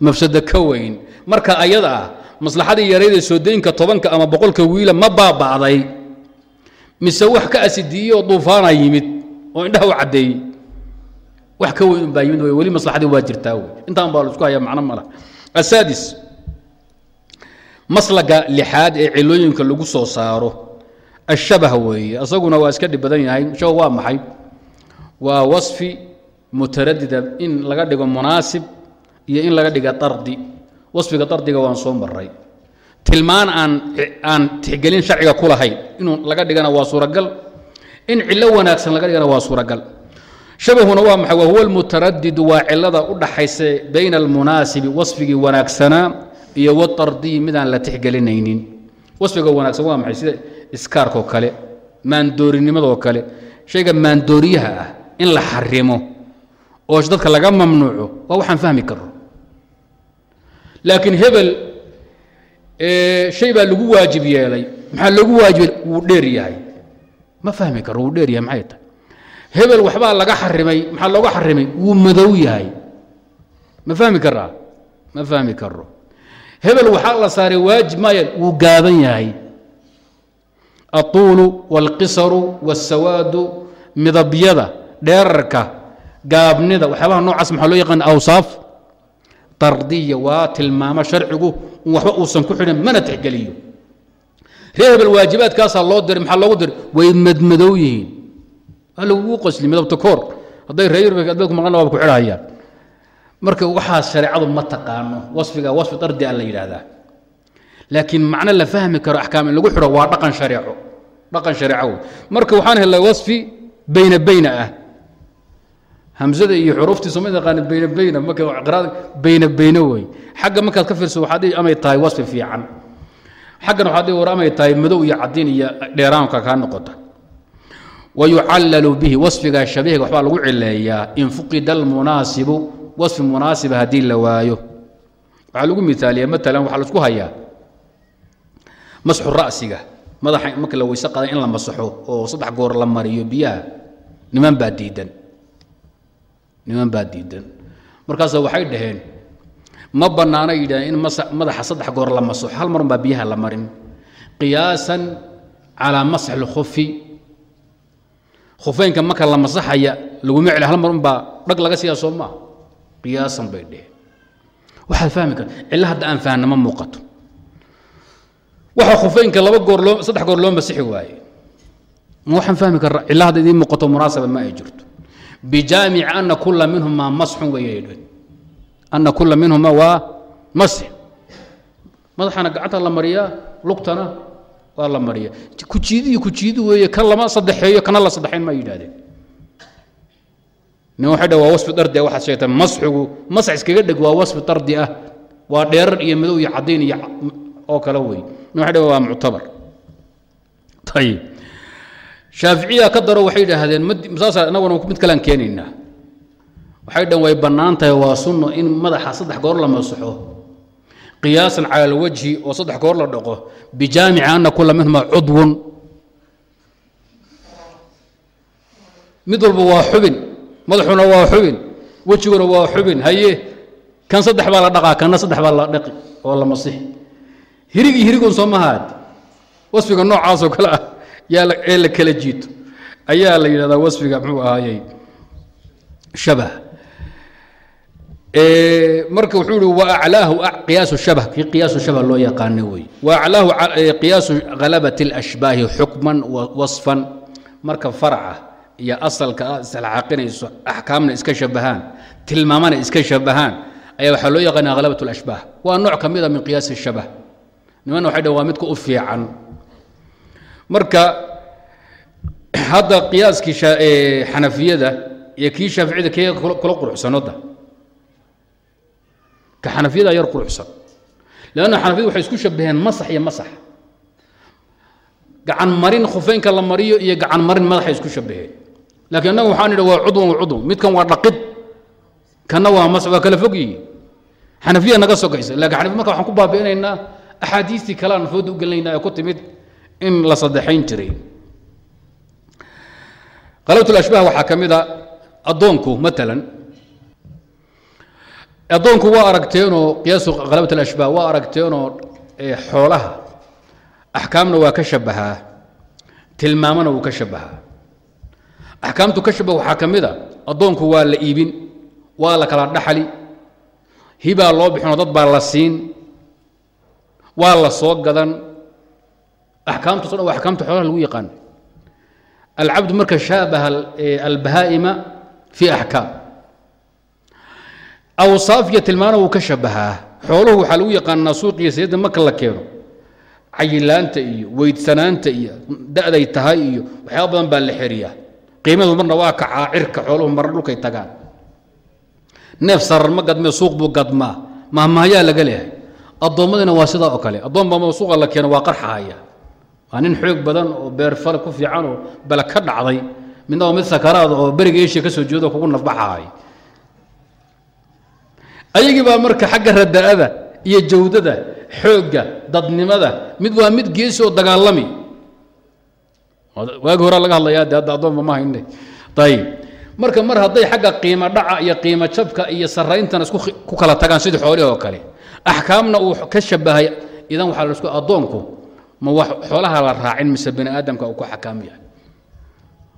mafsado ka weyn. Marka ayada ah maslaxadii yarayda soo daynka tobanka ama boqolka wiila ma baaba'day. Mise wax ka asidiiyey oo duufaana yimid oo indhaha u caddeeyey. Wax ka weyn baa yimid wey weli maslaxadii waa jirtaa wey intaan baa la hayaa macno mala asaadis maslaga lixaad ee cilooyinka lagu soo saaro ashabah weeye asaguna waa iska dhib badan yahay shabah waa maxay waa wasfi mutaradida in laga dhigo munaasib iyo in laga dhiga dardi wasfiga dardiga waan soo maray tilmaan aan aan tixgelin sharciga ku lahayn inuu laga dhigana waa suuragal in cillo wanaagsan laga dhigana waa suuragal shabahuna waa maxay wa huwa almutaradidu waa cilada u dhaxaysa bayna almunaasibi wasfigii wanaagsanaa iyo wadardiyi midaan la tixgelinaynin wasfiga wanaagsan waa maxay sida iskaarkoo kale maandoorinimadoo kale shayga maandooriyaha ah in la xarimo oo dadka laga mamnuuco waa waxaan fahmi karo laakiin hebel shay baa lagu waajib yeelay maxaa lagu waajib wuu dheer yahay. Ma fahmi karo wuu dheer yahay maxay tahay? Hebel waxbaa laga xarimay maxaa looga xarimay? Wuu madow yahay. Ma fahmi karaa ma fahmi karo hebel waxaa la saaray waajib maya wuu gaaban yahay alطuulu wاlqisaru wاsawaadu midabyada dheerarka gaabnida waxyaabaha noocaas maxaa loo yaqaan awsaaf dardiya waa tilmaamo sharcigu waxba uusan ku xidhin mana tixgeliyo ree hebel waajibaadkaasaa loo diray maxaa loogu diray way madmadow yihiin waa lagugu qosli midabta koor hadday reer dadku maqan waaba ku xidhahayaan marka waxaas shareecadu ma taqaano wasfiga wasfi dardi a la yidhaahdaa laakiin macno la fahmi karo axkaam in lagu xidho waa dhaqan shareeco dhaqan shareeco wey marka waxaan helay wasfi bayna bayna ah. Hamzada iyo xuruuftiisu ma yaqaana bayna bayna marka qiraada bayna bayna wey xagga markaad ka fiirso waxaad dhihi amay tahay wasfi fiican. Xaggana waxaad dhihi war amay tahay madow iyo caddiin iyo dheeraanka kaa noqota. Wayucallalu bihi wasfigaa shabihiga waxbaa lagu cileeyaa in fuqida almunaasibu wasfi munaasiba haddii la waayo. Waxaa lagu miaaliya maalan waxaa la isku hayaa masxu ra'siga. Madaxa marka la weyse qaday in la masaxo oo saddex goor la mariyo biyaha. Niman baa diidan. Niman baa diidan. Markaas waxay dhaheen ma bannaana yidhahdeen in madaxa saddex goor la masaxo hal marun baa biyaha la marin. Qiyaasan calaa masx lkhufi khufeynka marka la masaxaya laguma celi hal marun baa dhag laga siiyaa soo maa qiyaasan bay dheheen waxaad fahmi kara cilla hadda aan fahanna ma muuqato waxa khufeynka laba goor saddex goor loo masixi waaye waxaan fahmi karra cilla hadda idiin muuqato munaasaba ma ay jirto. Bijaamici ana kula minhuma masxun weeye ana kula minhuma waa masx. Madaxana gacanta la mariyaa lugtana waa la mariya kujiidiyo kujiidi weeye kan lama saddexeeyo kana la saddexayn ma yidhahdeen nin waxay dha waa wasfi dardi ah waxaad sheegtaa masxigu masx iskaga dheg waa wasfi dardi ah. Waa dheerar iyo madow iyo caddayn iyo oo kale wey waa muctabar. Ayib shaaficiya ka daro waxay idhaahdeen saasa inaguna mid kalean keenaynaa waxay dhan way bannaan tahay waa sunno in madaxa saddex goor la masaxo. Qiyaasan cala alwajhi oo saddex goor la dhaqo. Bijaamici ana kula minhuma cudwun. Mid walba waa xubin. Madaxuna waa xubin. Wejiguna waa xubin. Haye kan saddex baa la dhaqaa kanna saddex baa la dhaqi oo la masixi hirig iyo hirigun soo mahaad wasfiga noocaasoo kale ah yaa ee la kala jiito. Ayaa la yidhahdaa wasfiga muxuu ahaayey shabah. Marka wuxuu ihi wa aclaahu qiyaasu shabah. Kii qiyaasu shabah loo yaqaana wey. Wa aclaahu qiyaasu ghalabati اlashbaahi xukman wasfan. Marka faraca iyo asalka aad islaxaaqinayso axkaamna iska shabahaan tilmaamana iska shabahaan ayaa waxaa loo yaqaana halabat اlashbaah waa nooc ka mida min qiyaasi shabah nimanna waxay dhn waa midka u fiican. Marka hadda qiyaaskii xanafiyada iyo kii shaaficiyada kee kula quruxsanoda ka xanafiyada yar quruxsan. Lanna xanafiyadu waxay isku shabaheen masax iyo masax. Gacan marin khufeynka la mariyo iyo gacan marin madaxay isku shabaheen laakiin annaga waxaan idhi waa cudwan wa cudw midkan waa dhaqid. Kanna waa masax waa kala fog yihi xanafiya naga sogaysa laakiin xanafiya marka waxaan ku baabi'inaynaa axaadiistii kale aan fooda u gelinaynaa ee ku timid in la saddexayn jiray qalabtulashbaah waxaa ka mid a addoonku maalan addoonku waa aragteenoo qiyaasu khalabat alashbaah waa aragteenoo xoolaha axkaamna waa ka shabahaa tilmaamana wuu ka shabahaa axkaamtu ka shabaha waxaa ka mid a addoonku waa la iibin waa la kala dhaxli hibaa loo bixinoo dad baa la siin waa la soo gadan. Axkaamtaas o dhan waa axkaamta xoolaha lagu yaqaan. Alcabdu marka shaabaha albahaa'ima fi axkaam. Awsaaf iyo tilmaana wuu ka shabahaa. Xooluhu waxaa lagu yaqaanaa suuqiyo sayadda marka la keeno. Cayilaanta iyo weydsanaanta iyo da'day tahay iyo waxyaaba badan baa la xeriyaa qiimadu marna waa kacaa cirka xooluhu marna dhulkay tagaan. Neef sarar ma gadmee suuq buu gadmaa. Mahmahyaa laga leehay addoommadina waa sidaa oo kale. Addoon baa suuqa la keeno waa qarxahaya waa nin xoog badan oo beerfale ku fiican oo bale ka dhacday. Midna waa mid sakaraada oo beriga eshiya ka soo jeedo kugu nafbaxahay ayagii baa marka xagga rada'ada iyo jawdada xoogga dadnimada mid waa mid geesi oo dagaalami. Waagi horaa laga hadlayaa de hadda addoonba ma hayne ayib marka mar hadday xagga qiimo dhaca iyo qiimo jabka iyo sarayntana isku ku kala tagaan sidii xoolihii oo kale axkaamna uu ka shabahay idan waxaa la isku addoonku ma xoolaha la raacin mise bani aadamka uu ku xakaam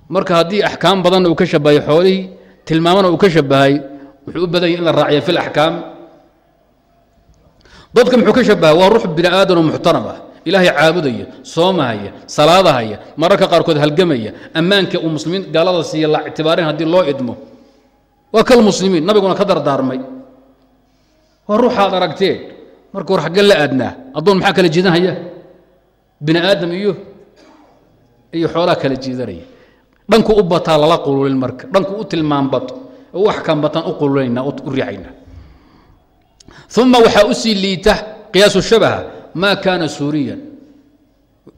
marka haddii axkaam badanna uu ka shabahay xoolihii tilmaamana uu ka shabahay wuxuu u badan yahy in la raaciya fi laxkaam dadka muxuu ka shabahay? Waa ruux bini aadan oo muxtaram ah. Ilaahay caabudaya soomahaya salaadahaya mararka qaarkood halgamaya ammaanka uu muslimiin gaalada siiya la ictibaarin haddii loo idmo. Waa kal muslimiin nabiguna ka dardaarmay waa ruuxaad aragteen marka war xagge la aadnaa. Addoon maxaa kala jiidanhaya bini aadam iyo iyo xoolaa kala jiidanaya dhanku u bataa lala qululin marka. Dhanku u tilmaam bato. Oo wax bataan u qululinayna u riixayna uma waxaa u liita qiyaasu shabaha. Maa kaana suuriyan.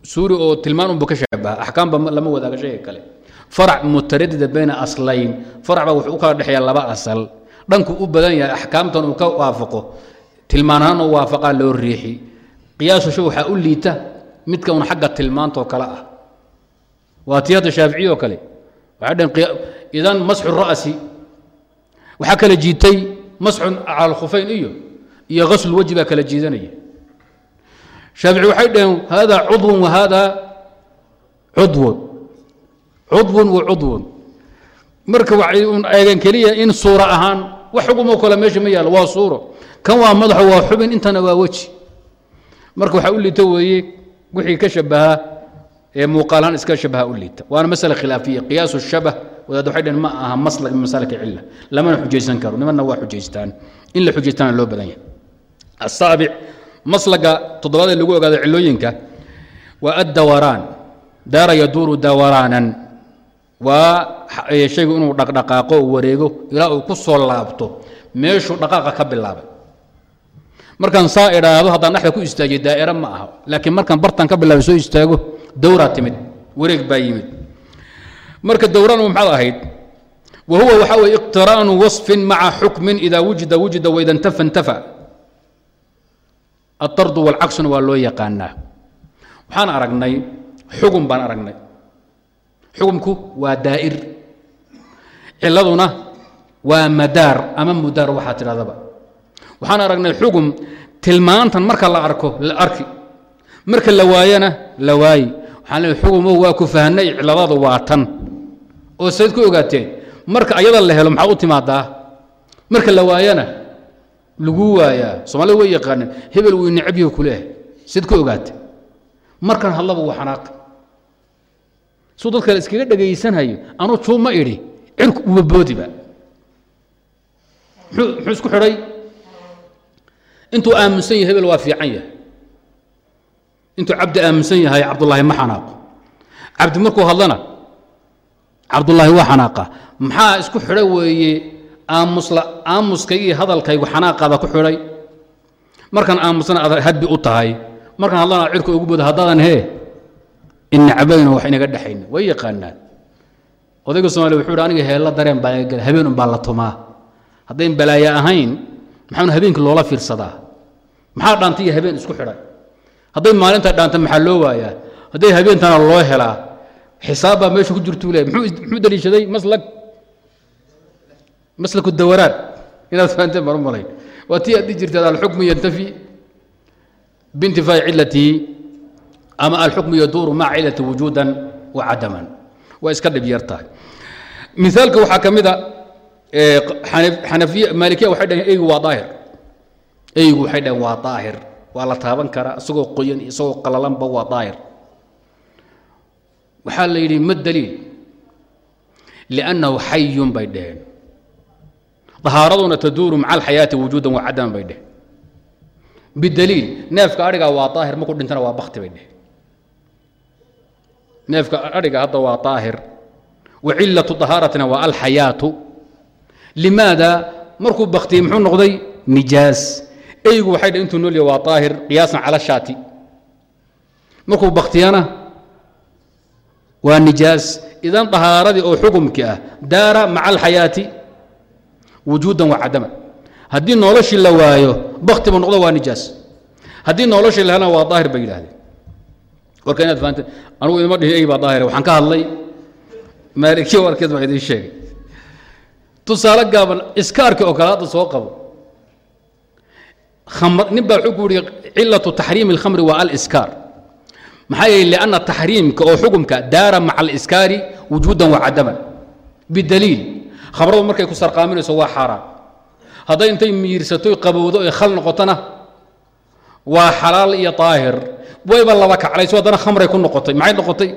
Suuri oo tilmaan unbu ka shabaha. Axkaamba lama wadaaga kale. Farac mutaradida bayna aslayn. Farac baa wuxuu u kala dhexeeya laba asal dhanku u badan yahay axkaamtan uu ka waafaqo tilmaanahaan u waafaqaa loo riixi. Qiyaasu waxaa u liita midka un xagga tilmaantoo kale ah. Waa tii hadda shaaficiya oo kale. Waxay dhaheen idan masxu ra'si waxaa kala jiitay masxun cala iyo iyo ghaslu wejhi baa kala jiidanaya. Shaafici waxay dhaheen hada cudwun wa hada cudwun. Cudwun wa cudwun. Marka waxay un eegeen keliya in suuro ahaan wax xugumoo kale meesha ma yaallo waa suuro. Kan waa madaxo waa xubin intana waa weji. Marka waxaa u liita weeye wixii ka shabahaa ee muuqaalahaan iska shabaha u liita. Waana masale khilaafiya qiyaasu shabah wadaad waxay dhaheen ma aha maslak min masalika cilla. Lamana xujaysan karo nimanna waa xujaystaan. In la xujaystaana loo badan yahay. Asaabic maslaga toddobaad ee lagu ogaado cilooyinka waa addawaraan. Daara yaduuru dawaraanan waa shaygu inuu dhaqdhaqaaqo wareego ilaa uu ku soo laabto meeshuu dhaqaaqa ka bilaabay. Markaan saa idhaahdo haddaan dhexda ku istaajiyo daa'ira ma aha. Laakiin markaan bartan ka bilaabay soo istaago dowraa timid wareeg baa yimid. Marka dowraan maxaad ahayd? Wa huwa waxaa weye iqtiraanu wasfin maca xukmin idaa wujida wujida waida intafa intafa. Atardu walcagsuna waa loo yaqaanaa. Waxaan aragnay xugum baan aragnay xugumku waa daa'ir. Ciladuna waa madaar ama mudaar waxaa tidhahdaba. Waxaan aragnay xugum tilmaantan marka la arko la arki. Marka la waayana la waayi. Waxaan leeyahay xugumo waa ku fahnay ciladadu waa tan. Oo sayd ku ogaateen marka ayada la helo maxaa u timaadaa? Marka la waayana lagu waayaa. Soomaalida way yaqaaneen hebel wuu necab kuleehay sayd ku ogaate markan hadlaba wuu xanaaqi suu dad kale iskaga dhegaysanhayo anuu juu ma idhi cirku uba boodiba muxuu isku xidhay. Intuu aaminsan yahay hebel waa fiican yahay. Intuu cabdi aaminsan yahay cabdullaahi ma xanaaqo. Cabdi markuu hadlana cabdullaahi waa xanaaqa. Maxaa isku xidha weeye? Aamusla aamuskayga iyo hadalkaygu xanaaqaada ku xidhay. Markaan aamusana aad hadbi u tahay. Markaan hadlana cirka ugu boda haddaadan hee inacabayna wax inaga dhexayna way yaqaanaan. Odayga somaaliya wuxuu hi aniga heella dareen baa gala habeen unbaa la tumaa. Haddayn balaayo ahayn maxaanu habeenkii loola fiirsadaa. Maxaa dhaanta iyo habeen isku xidhay? Hadday maalinta dhaanta maxaa loo waayaa? Hadday habeentana loo helaa? Xisaab baa meesha ku jirtuu leeyahy muxuu daliishaday? Maslag maslaku dawaraan inaad fahanteen baan waa tii aad dhihi alxukmu yantafi biintifaa'i cilatihi ama alxukmu yaduuru maca cilati wujuudan wa cadaman. Waa iska dhib yar tahay. Misaalka waxaa ka mid a xanafiya maalikiya waxay dhaheen eygu waa daahir. Eygu waxay dhaheen waa daahir. Waa la taaban karaa isagoo qoyan isagoo qalalanba waa daahir. Waxaa la yidhi ma daliil? Liannahu xayun bay dhaheen. Dahaaraduna taduuru maca alxayaati wujuudan wa cadaman bay dheheen bidaliil neefka adhigaa waa daahir markuu dhintana waa bakti bay dheheen neefka adhiga hadda waa daahir wa cilatu dahaaratina waa alxayaatu. Limaada? Markuu baktiyey muxuu noqday nijaas eygu waxay dhaheen intuu nool yahay waa daahir qiyaasan cala shaati. Markuu baktiyana waa nijaas idan dahaaradii oo xukumkii ah daara maca alxayaati wujuudan wa haddii noloshii la waayo bakti noqdo waa nijaas haddii noloshii la waa daahir bay yidhahdeen warka inaad fahanteen anugu idima dhihi baa daahir waxaan ka hadlay. Maalikiya warkeed baa idiin sheegay. Tusaale gaaban iskaarki oo kale hadda soo qabo. Nin baa ku yihi cilatu taxriimi alkhamri waa aliskaar. Maxaa yeele lianna taxriimka oo xukumka daara maca aliskaari wujuudan wa cadaman. Bidaliil. Khamradu markay ku sarqaaminayso waa xaaraan hadday intay miirsato qabowdo ee khal noqotona waa xalaal iyo daahir wayba laba kaclayso haddana khamray ku noqotay. Maxay noqotay?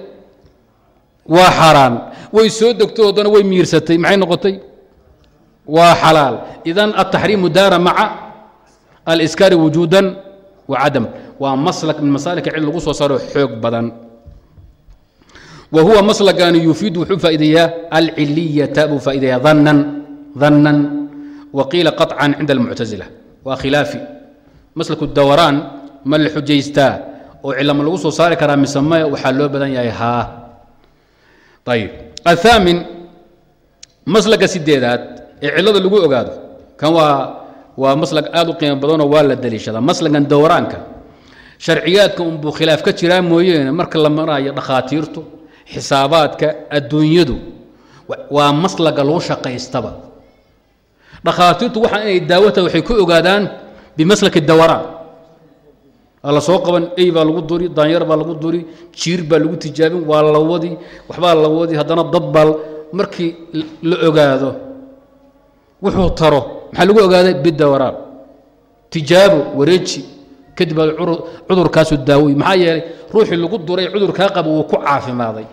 Waa xaaraan way soo degto haddana way miirsatay. Maxay noqotay? Waa xalaal. Idan altaxriimu daara maca aliskaari wujuudan wa cadam. Waa maslak min masaalika cil lagu soo saaro xoog badan. Wa huwa maslakani yufiidu wuxuu faa'iideeyaa alciliyata buu faa'iideeyaa dhannan dhannan. Wa qiila qaطcan cinda almuctasila waa khilaafi. Maslaku dawaraan ma la xujaystaa oo cilama lagu soo saari karaa mise maya waxaa loo badan yahay haa. Ayib athaamin maslaka sideedaad ee cillada lagu ogaado kan waa waa maslag aad u qiimo badanoo waa la daliishadaa maslagan dawraanka sharciyaadka unbuu khilaaf ka jiraa mooyeene marka la maraayo dhakhaatiirtu xisaabaadka adduunyadu waa maslaga lagu shaqaystaba. Dhakhaatiirtu waxaa inay daawata waxay ku ogaadaan bimaslaki dawaraan waa la soo qaban ey baa lagu duri daanyar baa lagu duri jiir baa lagu tijaabin waa la wadi waxbaa la wadi haddana dad baa markii la ogaado wuxuu taro. Maxaa lagu ogaaday? Bidawaraan tijaabo wareeji. Kadib baa cudurkaasu daawoy maxaa yeelay? Ruuxii lagu duray cudurkaa qaba wuu ku caafimaaday.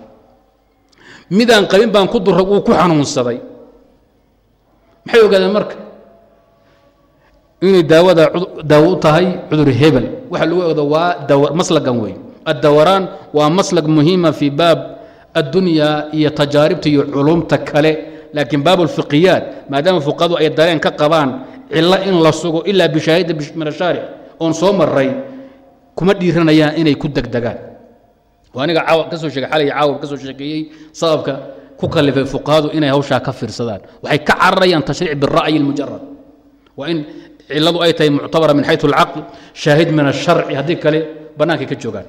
Midaan qabin baan ku duray wuu ku xanuunsaday. Maxay ogaadeen marka inay daawada daawo u tahay cudur hebel. Waxa lagu ogda waa maslagan wey addawaraan waa maslag muhiima fii baab addunya iyo tajaaribta iyo culumta kale. Laakiin baab alfiqiyaat maadaama fuqadu ay dareen ka qabaan cilo in la sugo ilaa bishaahida min ashaaric oon soo maray kuma dhiiranayaan inay ku degdegaan. Aniga caawa ka soo sheegay xalay caawa ka soo sheekeeyey sababka ku kalifay fuqahadu inay hawshaa ka fiirsadaan. Waxay ka cararayaan tashriic bira'yi almujarad waa in ciladu ay tahay muctabara min xayثu اlcaql shaahid min الsharci haddii kale bannaankay ka joogaan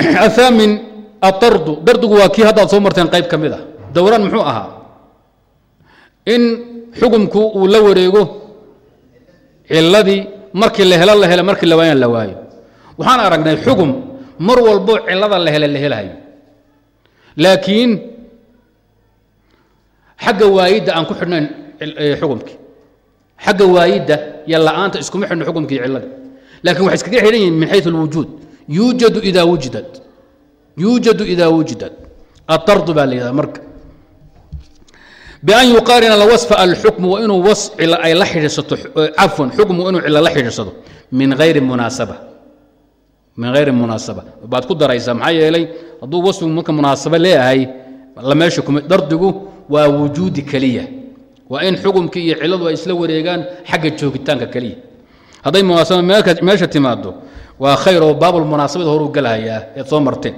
(clears throat) athaamin atardu dardigu waa kii haddaad soo marteen qayb ka mid ah dowraan muxuu ahaa in xukumku uu la wareego ciladii markii la helo la helo markii la waayana la waayo waxaan aragnay xugum mar walbo cilada la hele la helahayo laakiin xagga waayidda aan ku xidhnayn xukumkii xagga waayidda iyo la'aanta iskuma xidhno xukumkii ciladii laakiin waxay iskaga xidhan yihiin min xayu اlwujuud yuujadu ida wujidat. Yuujadu ida wujidat. Atardu baa la yidhahda marka. Bian yuqaarina alwasfa alxukmu wa inuu ay la xidhiidsato cafwan xukmu inuu cilo la xidhiidsado min hayri munaasaba. Min hayri munaasaba. Baad ku daraysaa maxaa yeelay hadduu wasfigu marka munaasabo leeyahay la meesha kuma dardigu waa wujuudi keliya waa in xukumkii iyo ciladu ay isla wareegaan xagga joogitaanka keliya. Hadday munaasaba meesha timaado waa khayr oo baabulmunaasabada horuu galahayaa eed soo marteen.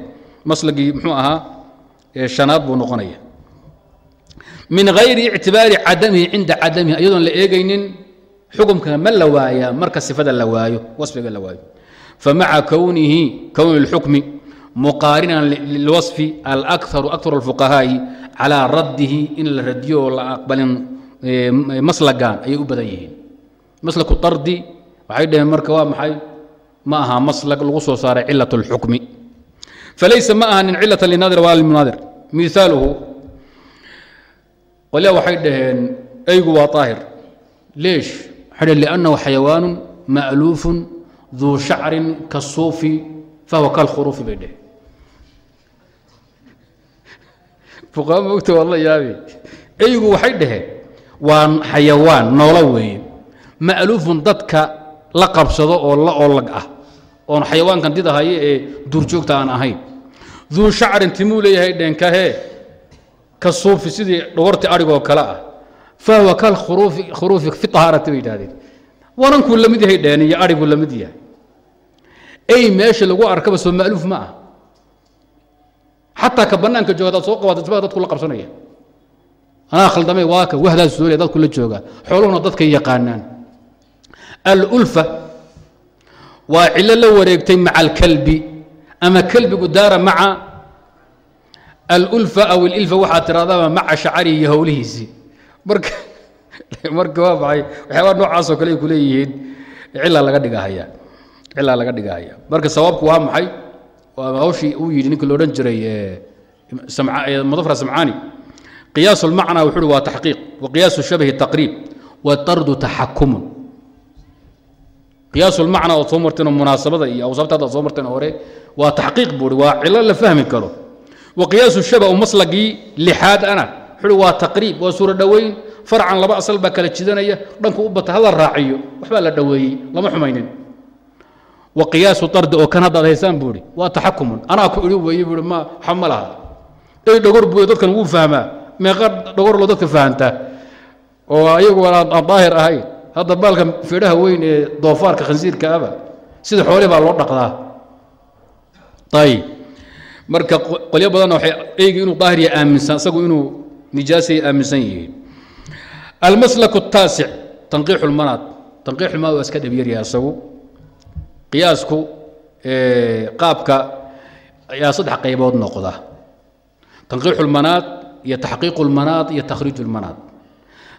Maslagii muxuu ahaa shanaad buu noqonaya min hayri ictibaari cadamihi cinda cadamihi iyadoon la eegaynin xukumka ma la waayaa marka sifada la waayo wasfiga la waayo. Famaca kownihi kowni اlxukmi muqaarinan lilwasfi alakharu akharu اlfuqahaa'i calaa raddihi in la radiyo oo la aqbalin maslagan ayay u badan yihiin. Maslaku tardi waxay dhaheen marka waa maxay? Ma aha maslag lagu soo saaray cilat اlxukmi falaysa ma ahanin cilata linaadir wala lmunaadir miaaluhu qolyaa waxay dhaheen eygu waa aahir leesh? Waxay dhaheen liannahu xayawaanu ma'luufun duu shacrin kasuufi fahuwa kalkhuruufi bay dhaheen. Fuqaa mogta waa la yaabe eygu waxay dhaheen waa xayawaan noolo weeye ma'luufun dadka la qabsado oo la olag ah. Oon xayawaankan didahaye ee duurjoogta aan ahayn duu shacrin timuu leeyahay dheenkahee ka suufi sidii dhawarti adhigoo kale ah. Fahuwa kal khuruufi fi ahaarati bay yidhahdeen warankuu la mid yahay dheen iyo adhiguu la mid yahay. Ey meesha lagu arkaba soo ma'luuf ma ah. Xataa ka bannaanka jooga soo qabaata isbaga dadku la qabsanaya anaa khaldamay waa ka wahdaas sooliya dadku la jooga. Xooluhuna dadkay yaqaanaan. Alulfa waa cilo la wareegtay maca alkalbi ama kelbigu daara maca alulfa aw ililfa waxaa tirahdaba maca shacarihi iyo howlihiisii. Marka marka waa maxay? Waxyaabaa noocaasoo kale ay ku leeyihiin. Laga dhigahaya cilaa laga dhigahaya marka sababku waa maxay? Waa hawshii uu yidhi ninkii loodhan jiray mudafra samcaani qiyaas اlmacnaa wuxu uhi waa taxqiiq wa qiyaasu shabahi taqriib watardu taxakumun qiyaas lmacnaa ood soo marteen oo munaasabada iyo awsaabtaada ad soo marteen hore waa taxqiiq buuhi waa cilo la fahmi karo. Wa qiyaasu shaba u maslagii lixaad ana wuxuuhi waa taqriib waa suuro dhoweyn farcan laba asal baa kala jidanaya dhanku u bata hala raaciyo waxbaa la dhoweeyey lama xumaynin. Wa qiyaasu tardi oo kan haddaad haysaan buuhi waa taxakumun anaa ku idhi weeye buuhi ma waxa ma laha. Ey dhogor buuhi dadkan wuu fahmaa meeqa dhogorloo dadka fahantaa oo ayagu aan daahir ahayn hadda baalka fidhaha weyn ee doofaarka khansiirka aba sida xoole baa loo dhaqdaa. Ayib marka qolyo badanna waxay eygi inuu daahir ya aaminsan isagu inuu nijaasay aaminsan yihiin almaslaku الtaasic tanqiixu lmanaad tanqiixu lmanaad waa iska dhabyaryaha isagu. Qiyaasku qaabka ayaa saddex qaybood noqda. Tanqiixu lmanaad iyo taxqiiqu lmanaad iyo takhriiju lmanaad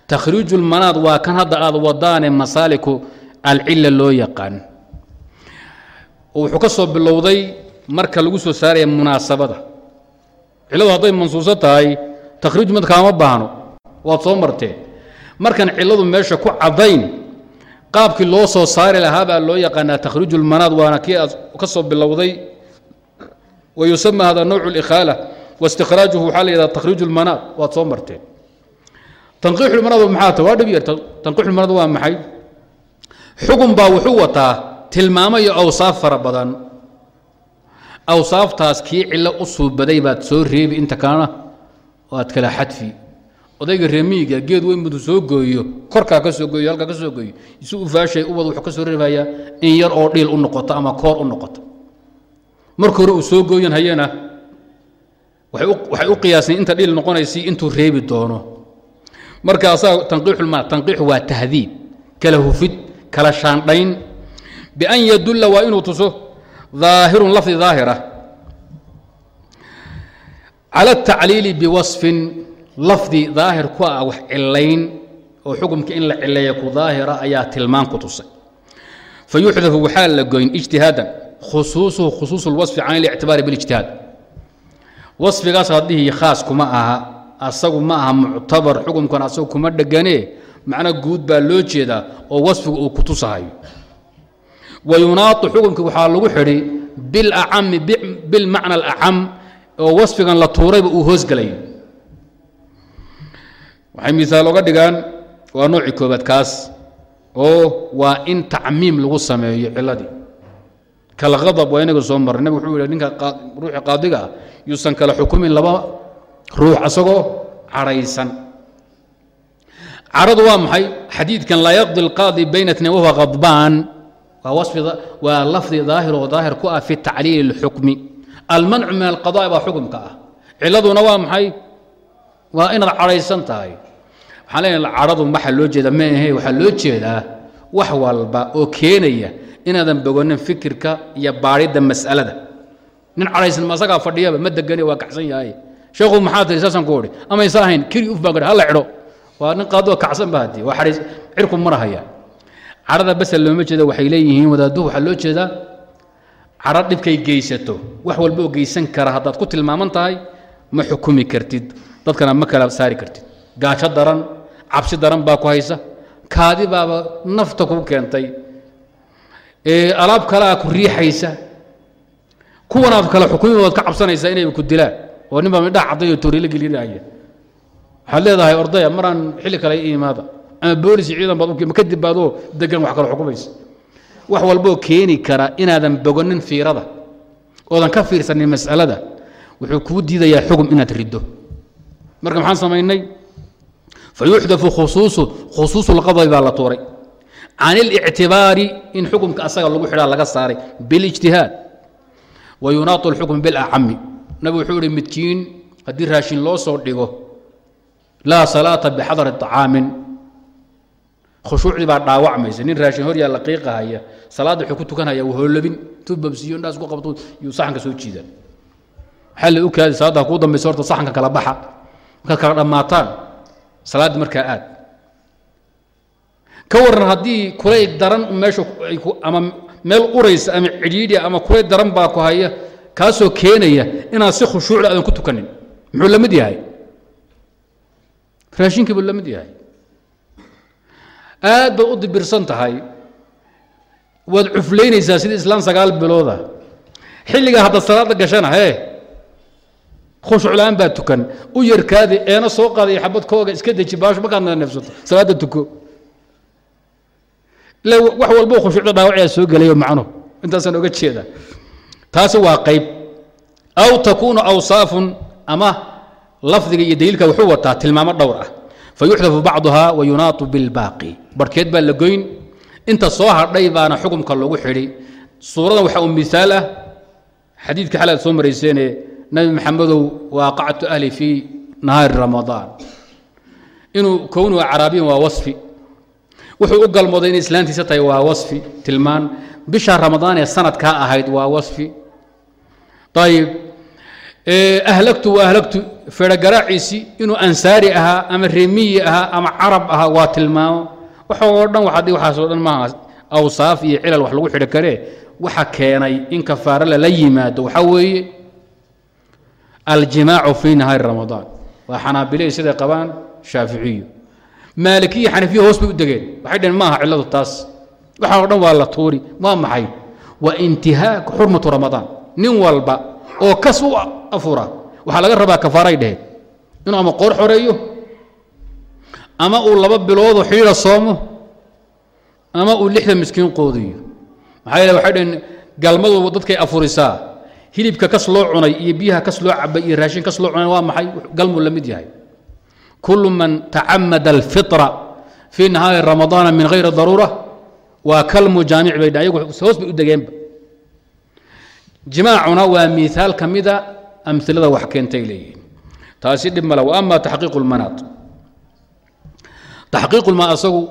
takhriiju lmanaad waa kan hadda aad wadaane masaaliku alcila loo yaqaan. Wuxuu ka soo bilowday marka lagu soo saaraya munaasabada. Ciladu hadday mansuuso tahay takhriiju mad kaama baahno waad soo marteen markan ciladu meesha ku caddayn qaabkii loo soo saari lahaa baa loo yaqaanaa takhriiju lmanaad waana kii aad ka soo bilowday. Wa yusama hada nawcu اlikhaala waاstikraajuhu waxaa la yidhahda takhriiju lmanaad waad soo marteen tanqiixulmanaad maxaa ta waa dhib yar tanqiixulmanaad waa maxay xugun baa wuxuu wataa tilmaamo iyo awsaaf fara badan awsaaftaas kii cillo u suubaday baad soo reebi inta kalena waad kala xadfi odayga reemiyiga geed weyn muduu soo gooyo korkaa ka soo gooyo halkaa ka soo gooyo isu u faashay ubad wuxuu ka soo reebayaa in yar oo dhiil u noqoto ama koor u noqoto marka hore uu soo gooyan hayana waxay u qiyaaseen inta dhiil noqonaysay intuu reebi doono. Markaasaa tanqiixulmaal tanqiixu waa tahdiib kala hufid kala shaandhayn. Bian yadulla waa inuu tuso daahirun lafdi daahira. Cala atacliili biwasfin lafdi daahir ku ah wax cilayn oo xukumka in la cileeya ku daahira ayaa tilmaan ku tusay. Fayuxdafu waxaa la goyn ijtihaadan khusuusuhu khusuusu lwasfi can اlictibaari biاlijtihaad wasfigaas haddihii khaas kuma aha asagu ma aha muctabar xukumkan asagu kuma dhegane macno guud baa loo jeedaa oo wasfigu uu ku tusahayo. Wa yunaatu xukumki waxaa lagu xidhi bilacami bilmacna alacam oo wasfigan la tuurayba uu hoosgelayo waxay misaal oga dhigaan waa noocii koobaad kaas oo waa in tacmiim lagu sameeyo ciladii kalhadab waa inaga soo marray nabig wuxuu yihi ninka ruuxi qaadiga ah yuusan kala xukumin laba ruux asagoo cadhaysan cadhadu waa maxay? Xadiidkan laa yaqdi alqaadi bayna tnain wahuwa khadbaan waa wasfi waa lafdi daahir oo daahir ku ah fi tacliili اlxukmi almancu min alqada'i baa xukumka ah. Ciladuna waa maxay? Waa inaad cadhaysan tahay. Waxaan leenahay cadhadu waxa loo jeeda? Ma ahe waxaa loo jeedaa wax walba oo keenaya inaadan bogonin fikirka iyo baadhidda mas'alada. Nin cadhaysan ma fadhiyaba ma degani waa kacsan yahay. Sheekhu maxaa tiri saasaan ku odhi amaysa ahayn kiri uf baan hala xidho waa nin qaadoo kacsan ba haddii waa xadhays cirku marahaya cadhada basel looma jeeda waxay leeyihiin wadaadduhu waxaa loo jeedaa cadho dhibkay geysato. Wax walba geysan kara haddaad ku tilmaaman tahay ma xukumi kartid. Dadkana ma kala saari kartid. Gaajo daran cabsi daran baa ku haysa. Kaadi baaba nafta kuu keentay alaab kalea ku riixaysa kuwanaad kale xukumi waad ka cabsanaysaa inay ku dilaan oo nin baa midhaha caddayo toorila gelinaya waxaad leedahay ordaya maraan xilli kale i imaada. Ama boolis ciidan baad kadib baadoo degan wax kale xukumaysa. Wax walboo keeni kara inaadan bogonin fiirada oodan ka fiirsanin mas'alada. Wuxuu kuu diidayaa xugum inaad riddo. Marka maxaan samaynay fayuxdafu khusuusu khusuusu lqadbi baa la tuuray can اlictibaari in xukumka asaga lagu xidhaa laga saaray biاlijtihaad wa yunaatu اlxukm biاlacami nabig wuxuu ihi midkiin haddii raashin loo soo dhigo laa salaata bixadari طacaamin khushuucdii baa dhaawacmaysa nin raashin hor yaalla qiiqahaya salaadda wuxuu ku tukanhaya hoolabin intuu babsiyo indhaas ku qabto yuu saxanka soo jiidaan waxaa la okaadi salaadda kuu dambaysa horta saxanka kala baxa markaad kala dhammaataan salaaddii markaa aad ka waran haddii kulayl daran meesha ama meel uraysa ama cidhiidhi ama kulayl daran baa ku haya kaasoo keenaya inaad si khushuucla aadan ku tukanin. Muxuu la mid yahay? Raashinkii buu la mid yahay. Aad baad u dibirsan tahay. Waad cuflaynaysaa sida islaan sagaal bilooda. Xilligaa haddaad salaadda gashana hee? Khushucla-aan baa tukan. U yarkaadi eena soo qaadaya xabad kooga iska deji baasho markaad neefsato salaadda tuko wax walbo khushuucda dhaawacayaa soo gelayo macnuhu intaasaan oga jeeda. Taasi waa qayb. Aw takuunu awsaafun ama lafdiga iyo daliilka wuxuu wataa tilmaamo dhowr ah. Fayuxdafu bacduha wa yunaatu bilbaaqi. Barhkeed baa la goyn. Inta soo hadhay baana xukumka lagu xidhi. Suuradan waxaa u miaal ah xadiidka xalaad soo marayseene nabi maxamedow waaqactu ahli fii nahaari ramadaan. Inuu kownuhu caraabiyan waa wasfi wuxuu u galmooday inay islaantiisa tahay waa wasfi tilmaan. Bisha ramadaan ee sanadkaa ahayd waa wasfi. Ayib ahlagtu wa ahlagtu feerogaraciisii inuu ansaari ahaa ama remiyi ahaa ama carab ahaa waa tilmaamo. Waxoo dhan waxaasoo dhan maaha awsaaf iyo cilal wax lagu xidhi karee waxa keenay in kafaare lala yimaado. Waxaa weeye aljimaacu fii nahaari ramadaan. Waa xanaabiley siday qabaan shaaficiyu maalikiya xanafiya hoos bay u degeen. Waxay dhaheen maaha cilladu taas. Waxaa o dhan waa la tuuri waa maxay? Waa intihaaku xurmatu ramadaan. Nin walba oo kas u afura waxaa laga rabaa kafaaray dheheen inuu ama qoor xoreeyo ama uu laba biloodoo xidhiidha soomo ama uu lixda miskiin qoodiyo. Maxaa yeele waxay dhaheen galmadu dadkay afurisaa. Hilibka kas loo cunay iyo biyaha kas loo cabay iyo raashin kas loo cunay waa maxay? Galmuu la mid yahay kul man tacamada alfitra fii nahaari ramadaana min hayri daruura waa kalmujaamic bay dhahan yagu hoos bay u degeenba jimaacuna waa miaal ka mida amilada wax keentay leeyihiin taasi dhib male ama taxqiiqu lmanaad taxqiiqu lmanaad asagu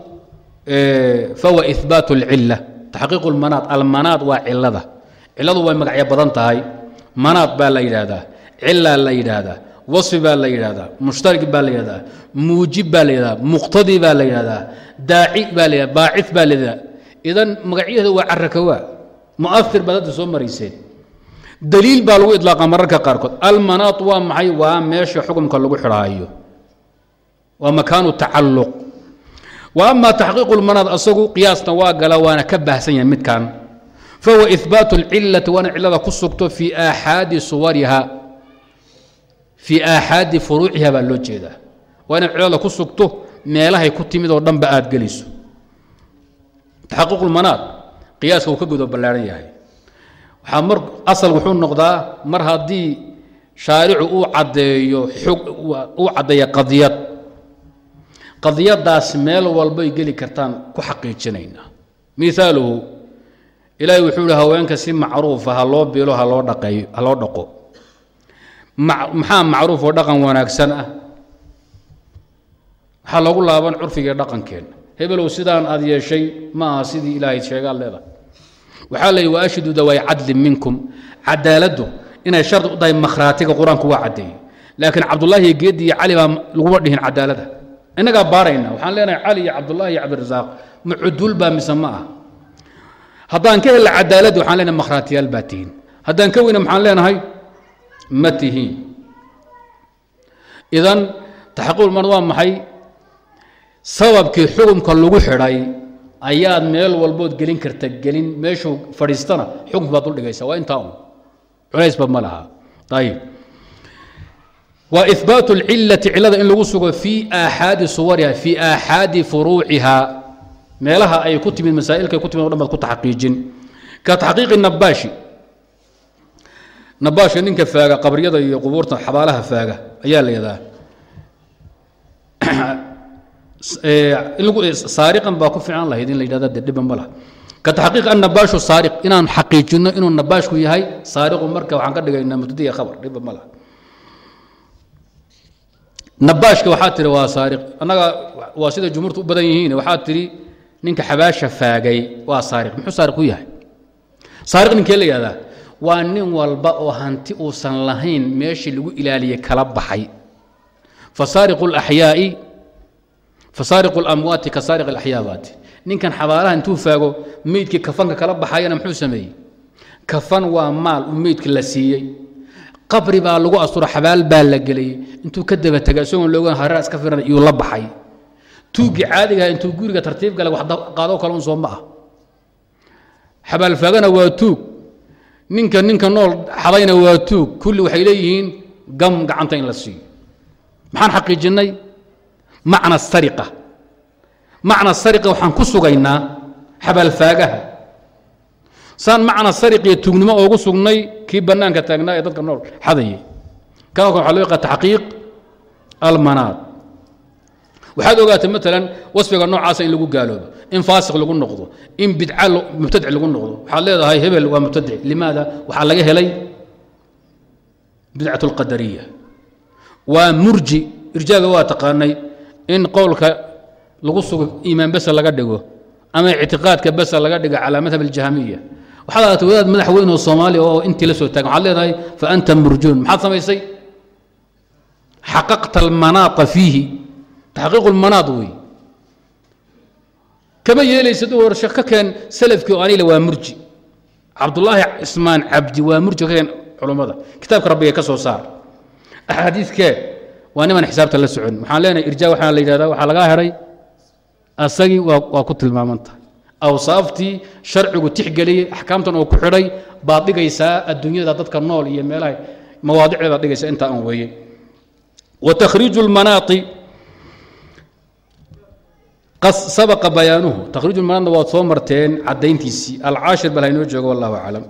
fahuwa ihbaat اlcila taxqiiqu lmanaad almanaad waa cilada ciladu way magacyo badan tahay manaad baa la yidhaahdaa cilaa la yidhaahdaa wasfi baa la yidhahdaa mushtarik baa la yidhahdaa muujib baa la yidhahdaa muqtadi baa la yidhahdaa daaci baa la yidhahdaa baacid baa la yidhahdaa idan magacyaheeda waa carakawaa mu'afir baad hadda soo marayseen daliil baa lagu idlaaqa mararka qaarkood. Almanaat waa maxay? Waa meesha xukumka lagu xidhaayo. Waa makaanu tacalluq. Wa ama taxqiiqu lmanaad asagu qiyaasna waa gala waana ka baahsan yahay midkan. Fahuwa ihbaatu اlcilati waana cilada ku sugto fii aaxaadi suwariha fii aaxaadi furuuciha baa loo jeedaa. Waa inaad cilada ku sugto meelahay ku timid oo dhanba aad geliso. Taxaquq lmanaad qiyaaska uu ka gudo ballaaran yahay. Waxaa mar asal wuxuu noqdaa mar haddii shaaricu uu caddeeyo xog uu caddeeya qadiyad. Qadiyadaas meel walbay geli kartaan ku xaqiijinaynaa miaaluhu ilaahay wuxuu ihi haweenka si macruufa ha loo bilo ha loo dhaqeeyo ha loo dhaqo maxaa macruuf oo dhaqan wanaagsan ah? Waxaa loogu laaban curfiga dhaqankeenna hebelow sidaan aad yeeshay ma aha sidii ilaahay sheegaad leedahay. Waxaa layihi waashidu dawaay cadlin minkum. Cadaaladdu inay shardi u tahay makhraatiga qur'aanku waa caddeeyey. Laakiin cabdullaahi geeddi iyo cali baa laguma dhihin cadaalada innagaa baarayna waxaan leenahay cali iyo cabdullaahi iyo cabdirasaaq ma cuduul baa mise ma ah haddaan ka helna cadaaladdi waxaan leenahay makhraatiyaal baa tihiin haddaan ka weyna maxaan leenahay ma tihiin. Idan taxaquulman waa maxay? Sababkii xukumka lagu xidhay ayaad meel walbood gelin karta gelin meeshuu fadhiistana xukunki baad duldhigaysa waa intaa un. Culaysba ma laha. Ayib waa ihbaatu اlcilati cilada in lagu sugo fii aaxaadi suwariha fii aaxaadi furuuciha. Meelaha ay ku timid masaa'ilka ku timid o dhan baad ku taxqiijin. Ka taxqiiqi nabaashi nabaashka ninka faaga qabriyada iyo qubuurta xabaalaha faaga ayaa la yidhaha (clears throat) saariqan baa ku fiican lahayd in la yidhahda de dhiba ma laha ka taxqiiq annabaashu saariq inaan xaqiijinno inuu nabaashku yahay saariqu marka waxaan ka dhigaynaa mubtadiya khabar dhiba ma laha nabaashka waxaa tiri waa saariq. Annaga waa sida jumhuurtu u badan yihiin. Waxaa tiri ninka xabaasha faagay waa saariq. Muxuu saariq u yahay? Saariq ninkee la yihahdaa waa nin walba oo hanti uusan lahayn meeshii lagu ilaaliyey kala baxay. Fasaariqu اlamwaati ka saariq اaxyaabaati ninkan xabaalaha intuu faago meydkii kafanka kala baxayana muxuu sameeyey? Kafan waa maal uu meydka la siiyey. Qabri baa lagu asturo xabaal baa la geliyey. Intuu ka daba tegay isagoon loogan hareer iska firan iyuu la baxay. Tuuggii caadigaha ah intuu guriga tartiib gala wax qaado kale un soo ma ah. Xabaalfaagana waa tuug ninka ninka nool xadayna waa tuug kulli waxay leeyihiin gam gacanta in la siiyo. Maxaan xaqiijinnay macna sariqa. Macna sariqa waxaan ku sugaynaa xabaalfaagaha saan macna sariqiyo tuugnimo oogu sugnay kii bannaanka taagnaa ee dadka nool xadayay. Kale waxa loo yaqaa taxqiiq almanaad waxaad ogaatay maalan wasfiga noocaasa in lagu gaaloobo in faasiq lagu noqdo in bidca mubtadic lagu noqdo. Waxaad leedahay hebel waa mubtadic. Limaada? Waxaa laga helay bidcat alqadariya waa murji irjaaga waa taqaanay in qowlka lagu sugo iimaan besa laga dhigo ama ictiqaadka besa laga dhigo calaa madhab aljahmiya waxaad aatay wadaad madaxweyne oo soomaaliya oo intii la soo taagan. Waxaad leedahay fa anta murjuun maxaad samaysay xaqaqta almanaaqa fiihi taxqiiq lmanaad wey kama yeelaysad war sheekh ka keen salafkii oo anile waa murji cabdullaahi cismaan cabdi waa murji ka keen culummada kitaabka rabbiga ka soo saar axaadiidkee waa niman xisaabta la socon waxaan leenahay irjaa waxaa la yidhahdaa waxaa lagaa heray asagii waa ku tilmaamantahay awsaaftii sharcigu tixgeliyey axkaamtan oo ku xidhay baad dhigaysaa adduunyada dadka nool iyo meelaha mawaadicdeedaad dhigaysaa intaa aan weeye wa takhriiju lmanaati sabaqa bayaanuhu. Takhriiju lmanaadna waad soo marteen caddayntiisii. Alcaashir bal haynoo joogo wallahu aclam